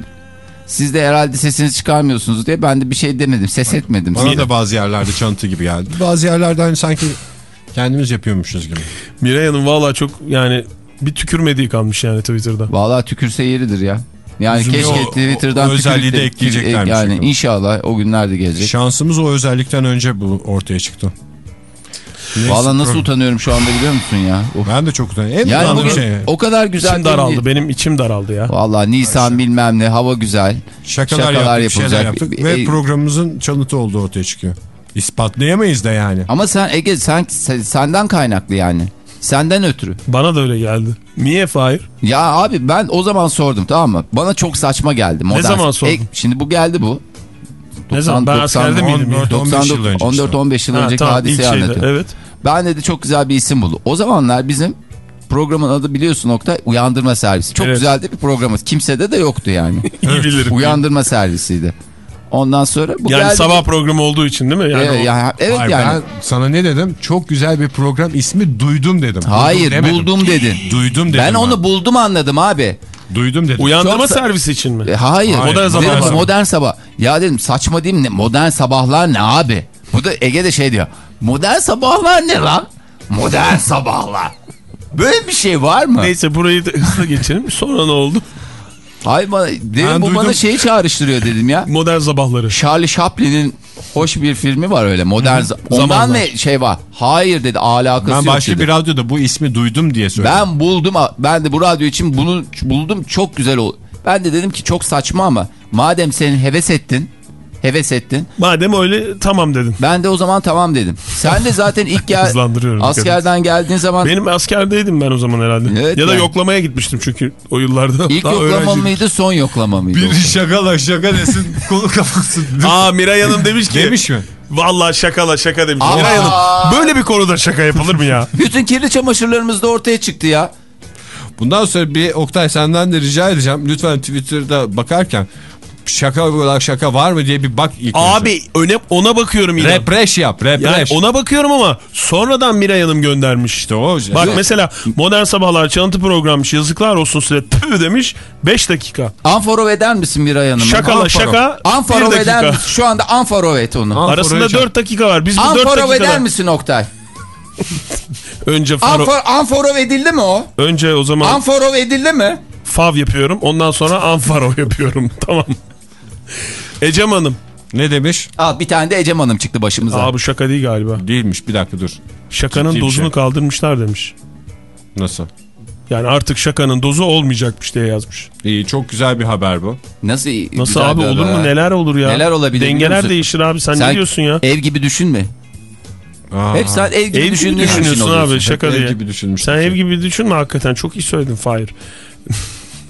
siz de herhalde sesinizi çıkarmıyorsunuz diye ben de bir şey demedim. Ses etmedim. Bana da bazı yerlerde çalıntı gibi geldi. Bazı yerlerde hani sanki kendimiz yapıyormuşuz gibi. Miray Hanım valla çok yani bir tükürmediği kalmış yani Twitter'da. Vallahi tükürse yeridir ya. Yani Uzun keşke o- Twitter'dan o özelliği de tükürük ekleyeceklermiş Yani çünkü. inşallah o günler de gelecek. Şansımız o özellikten önce bu ortaya çıktı. Neyse, Valla nasıl utanıyorum şu anda biliyor musun ya? Of. Ben de çok utanıyorum. En Yani bugün şey. o kadar güzel İçim değil daraldı. Benim içim daraldı ya. Valla Nisan bilmem ne hava güzel. Şakalar, Şakalar yaptık, yapılacak. yaptık ve E- programımızın çalıntı olduğu ortaya çıkıyor. İspatlayamayız da yani. Ama sen Ege sen, sen- senden kaynaklı yani. Senden ötürü. Bana da öyle geldi. Niye Fahir? Ya abi ben o zaman sordum tamam mı? Bana çok saçma geldi. Modern... zaman sordun? E, şimdi bu geldi bu. Ne zaman? Ben askerde miydim? ya? 14-15 yıl önce 14-15 yıl Ha, önceki tamam, hadiseyi şeyde, anlatıyor. Evet. Ben dedi çok güzel bir isim buldu. O zamanlar bizim programın adı biliyorsun nokta uyandırma servisi. Çok Evet. güzel de bir programımız. Kimsede de yoktu yani. İyi bilirim. uyandırma servisiydi. Ondan sonra bu yani geldi. sabah programı olduğu için değil mi? Yani Evet, o- ya- evet Hayır, yani. Ben sana ne dedim? Çok güzel bir program ismi duydum dedim. Hayır Buldum buldum dedin. Duydum dedim. Ben onu buldum anladım abi. duydum dedim. Uyandırma Çok servisi için mi? E, hayır. Hayır, modern Dedim, sabahlar. modern sabah. Ya dedim saçma değil mi? Ne- Modern sabahlar ne abi? Bu da Ege de şey diyor. Modern sabahlar ne lan? Modern sabahlar. Böyle bir şey var mı? Neyse burayı da hızlı geçelim. Sonra ne oldu? Hayır bana, dedim Ben bu duydum. bana şeyi çağrıştırıyor dedim ya. Modern sabahları. Charlie Chaplin'in hoş bir filmi var öyle modern. za- Ondan Zamanlar. mı şey var? Hayır dedi alakası Ben yok başka dedi. bir radyoda bu ismi duydum diye söyledim. Ben buldum ben de bu radyo için bunu buldum çok güzel oldu. Ben de dedim ki çok saçma ama madem senin heves ettin heves ettin Madem öyle tamam dedin. ben de o zaman tamam dedim. Sen de zaten ilk gel askerden geldiğin zaman Benim askerdeydim ben o zaman herhalde. Evet ya da yani. yoklamaya gitmiştim çünkü o yıllarda. ilk Daha yoklama öğrenciydim. mıydı son yoklama mıydı? bir şakala şaka desin konu kapatsın. Aa Miray Hanım demiş ki. Demiş mi? Vallahi şakala şaka demiş. Aa. Miray Hanım böyle bir konuda şaka yapılır mı ya? Bütün kirli çamaşırlarımız da ortaya çıktı ya. Bundan sonra bir Oktay senden de rica edeceğim. Lütfen Twitter'da bakarken şaka olarak şaka var mı diye bir bak ilk önce. Abi öne ona bakıyorum yine. Repreş yap yani repreş. ona bakıyorum ama sonradan Miray Hanım göndermiş. İşte o. Bak mesela Modern Sabahlar çalıntı programmış yazıklar olsun size tüh demiş 5 dakika. Anforo eder misin Miray Hanım'ı? Şakala Anforo. şaka 1 Anforo eder misin? Şu anda Anforo et onu. Anforo'yu Arasında çal. 4 dakika var. Biz bu 4 Anforo eder dakikada misin Oktay? önce faro, Anfor, anforo edildi mi o? önce o zaman Anforo edildi mi? fav yapıyorum. Ondan sonra anfaro yapıyorum. tamam. Ecem Hanım. Ne demiş? Al bir tane de Ecem Hanım çıktı başımıza. Aa bu şaka değil galiba. Değilmiş bir dakika dur. Şakanın Ciddi dozunu şey. kaldırmışlar demiş. Nasıl? Yani artık şakanın dozu olmayacakmış diye yazmış. İyi çok güzel bir haber bu. Nasıl Nasıl güzel abi olur mu neler olur ya. Neler olabilir Dengeler değişir abi sen, Sen ne diyorsun ya? Ev gibi düşünme. Aa, Hep sen ev gibi Ev gibi düşünüyorsun oluyorsun. abi şaka ev diye. gibi düşünmüştüm. Sen ev gibi düşünme hakikaten çok iyi söyledin Fahir.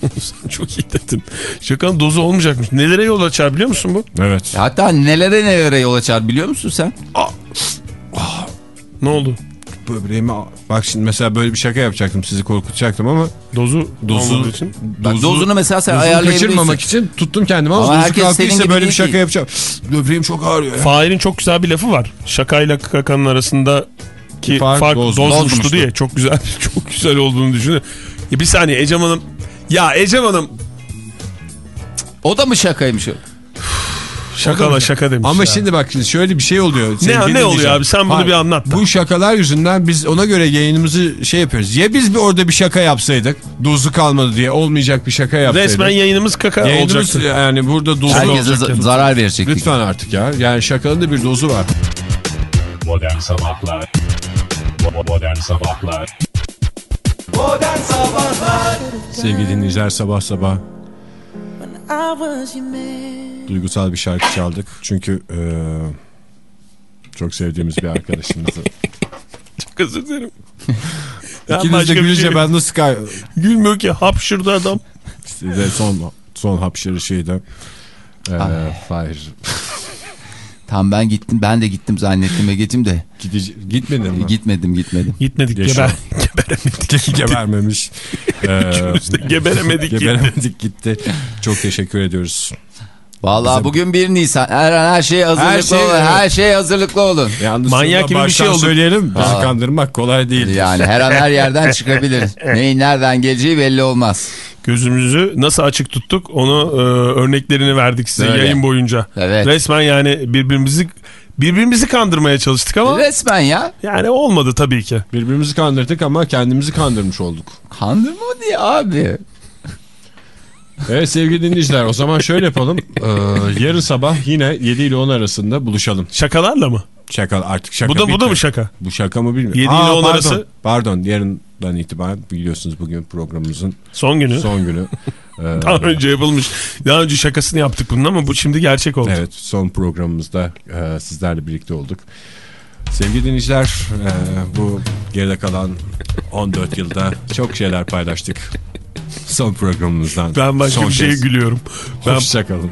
Çok iyi dedin. Şakanın dozu olmayacakmış. Nelere yol açar biliyor musun bu? Evet. Hatta nelere nelere yol açar biliyor musun sen? Ne oldu? Böbreğime... Bak şimdi mesela böyle bir şaka yapacaktım sizi korkutacaktım ama Dozu, dozu, için. Bak, dozunu mesela sen dozunu kaçırmamak için tuttum kendimi ama, Ama dozu kalktıysa böyle bir şaka yapacağım. Böbreğim çok ağrıyor ya. Fahir'in çok güzel bir lafı var. Şakayla kakanın arasında ki Fark fark, doz- dozmuştu dozmuştu. diye çok güzel çok güzel olduğunu düşünüyorum. Ya bir saniye Ecem Hanım ya Ecem Hanım O da mı şakaymış o? şakala şaka demiş Ama ya. şimdi bak şimdi şöyle bir şey oluyor. ne sevgili oluyor abi sen bunu Hayır, bir anlat. da. Bu şakalar yüzünden biz ona göre yayınımızı şey yapıyoruz. Ya biz bir orada bir şaka yapsaydık dozu kalmadı diye olmayacak bir şaka yapsaydık. Resmen yayınımız kaka Yayınımız olacaktı. yani burada dozu Herkese olacak. za- zarar verecek. Lütfen artık ya. Yani şakanın da bir dozu var. Modern Sabahlar Modern Sabahlar Modern Sabahlar Sevgili dinleyiciler sabah sabah duygusal bir şarkı çaldık. Çünkü eee, çok sevdiğimiz bir arkadaşımızı. Çok özür dilerim. İkiniz de gülünce şey- ben nasıl kay... Gülmüyor ki hapşırdı adam. Size son, son hapşırışıydı. Ee. Fahir. Tam ben gittim ben de gittim zannettim Ege'cim de. Gidici, gitmedin mi? Gitmedim gitmedim. Gitmedik Yaşa. geber, geberemedik. Gebermemiş. Ee, geberemedik gitti. geberemedik gitti. Çok teşekkür ediyoruz. Vallahi Bizim- bugün 1 Nisan. Her an her şey hazırlıklı Her şey, olun. evet. Her şey hazırlıklı olun. Yalnız Manyak gibi bir şey oldu. söyleyelim. Bizi Aa. kandırmak kolay değil. Yani her an her yerden çıkabilir. Neyin nereden geleceği belli olmaz. Gözümüzü nasıl açık tuttuk onu e, örneklerini verdik size Öyle. yayın boyunca. Evet. Resmen yani birbirimizi birbirimizi kandırmaya çalıştık ama Resmen ya. yani olmadı tabii ki. Birbirimizi kandırdık ama kendimizi kandırmış olduk. Kandırma diye abi. Evet sevgili dinleyiciler o zaman şöyle yapalım. Ee, yarın sabah yine 7 ile 10 arasında buluşalım. Şakalarla mı? Şaka artık şaka Bu da bu da mı şaka? Bu şaka mı bilmiyorum. 7 ile Aa, 10 pardon, arası. Pardon yarından itibaren biliyorsunuz bugün programımızın Son günü. son günü. Ee, Daha önce yapılmış. Daha önce şakasını yaptık bunun ama bu şimdi gerçek oldu. Evet son programımızda e, sizlerle birlikte olduk. Sevgili dinleyiciler e, bu geride kalan 14 yılda çok şeyler paylaştık. Son programımızdan. Ben başka son bir şeye kez. gülüyorum. Ben Hoşçakalın.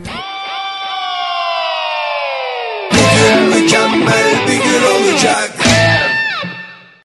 Mükemmel bir gün olacak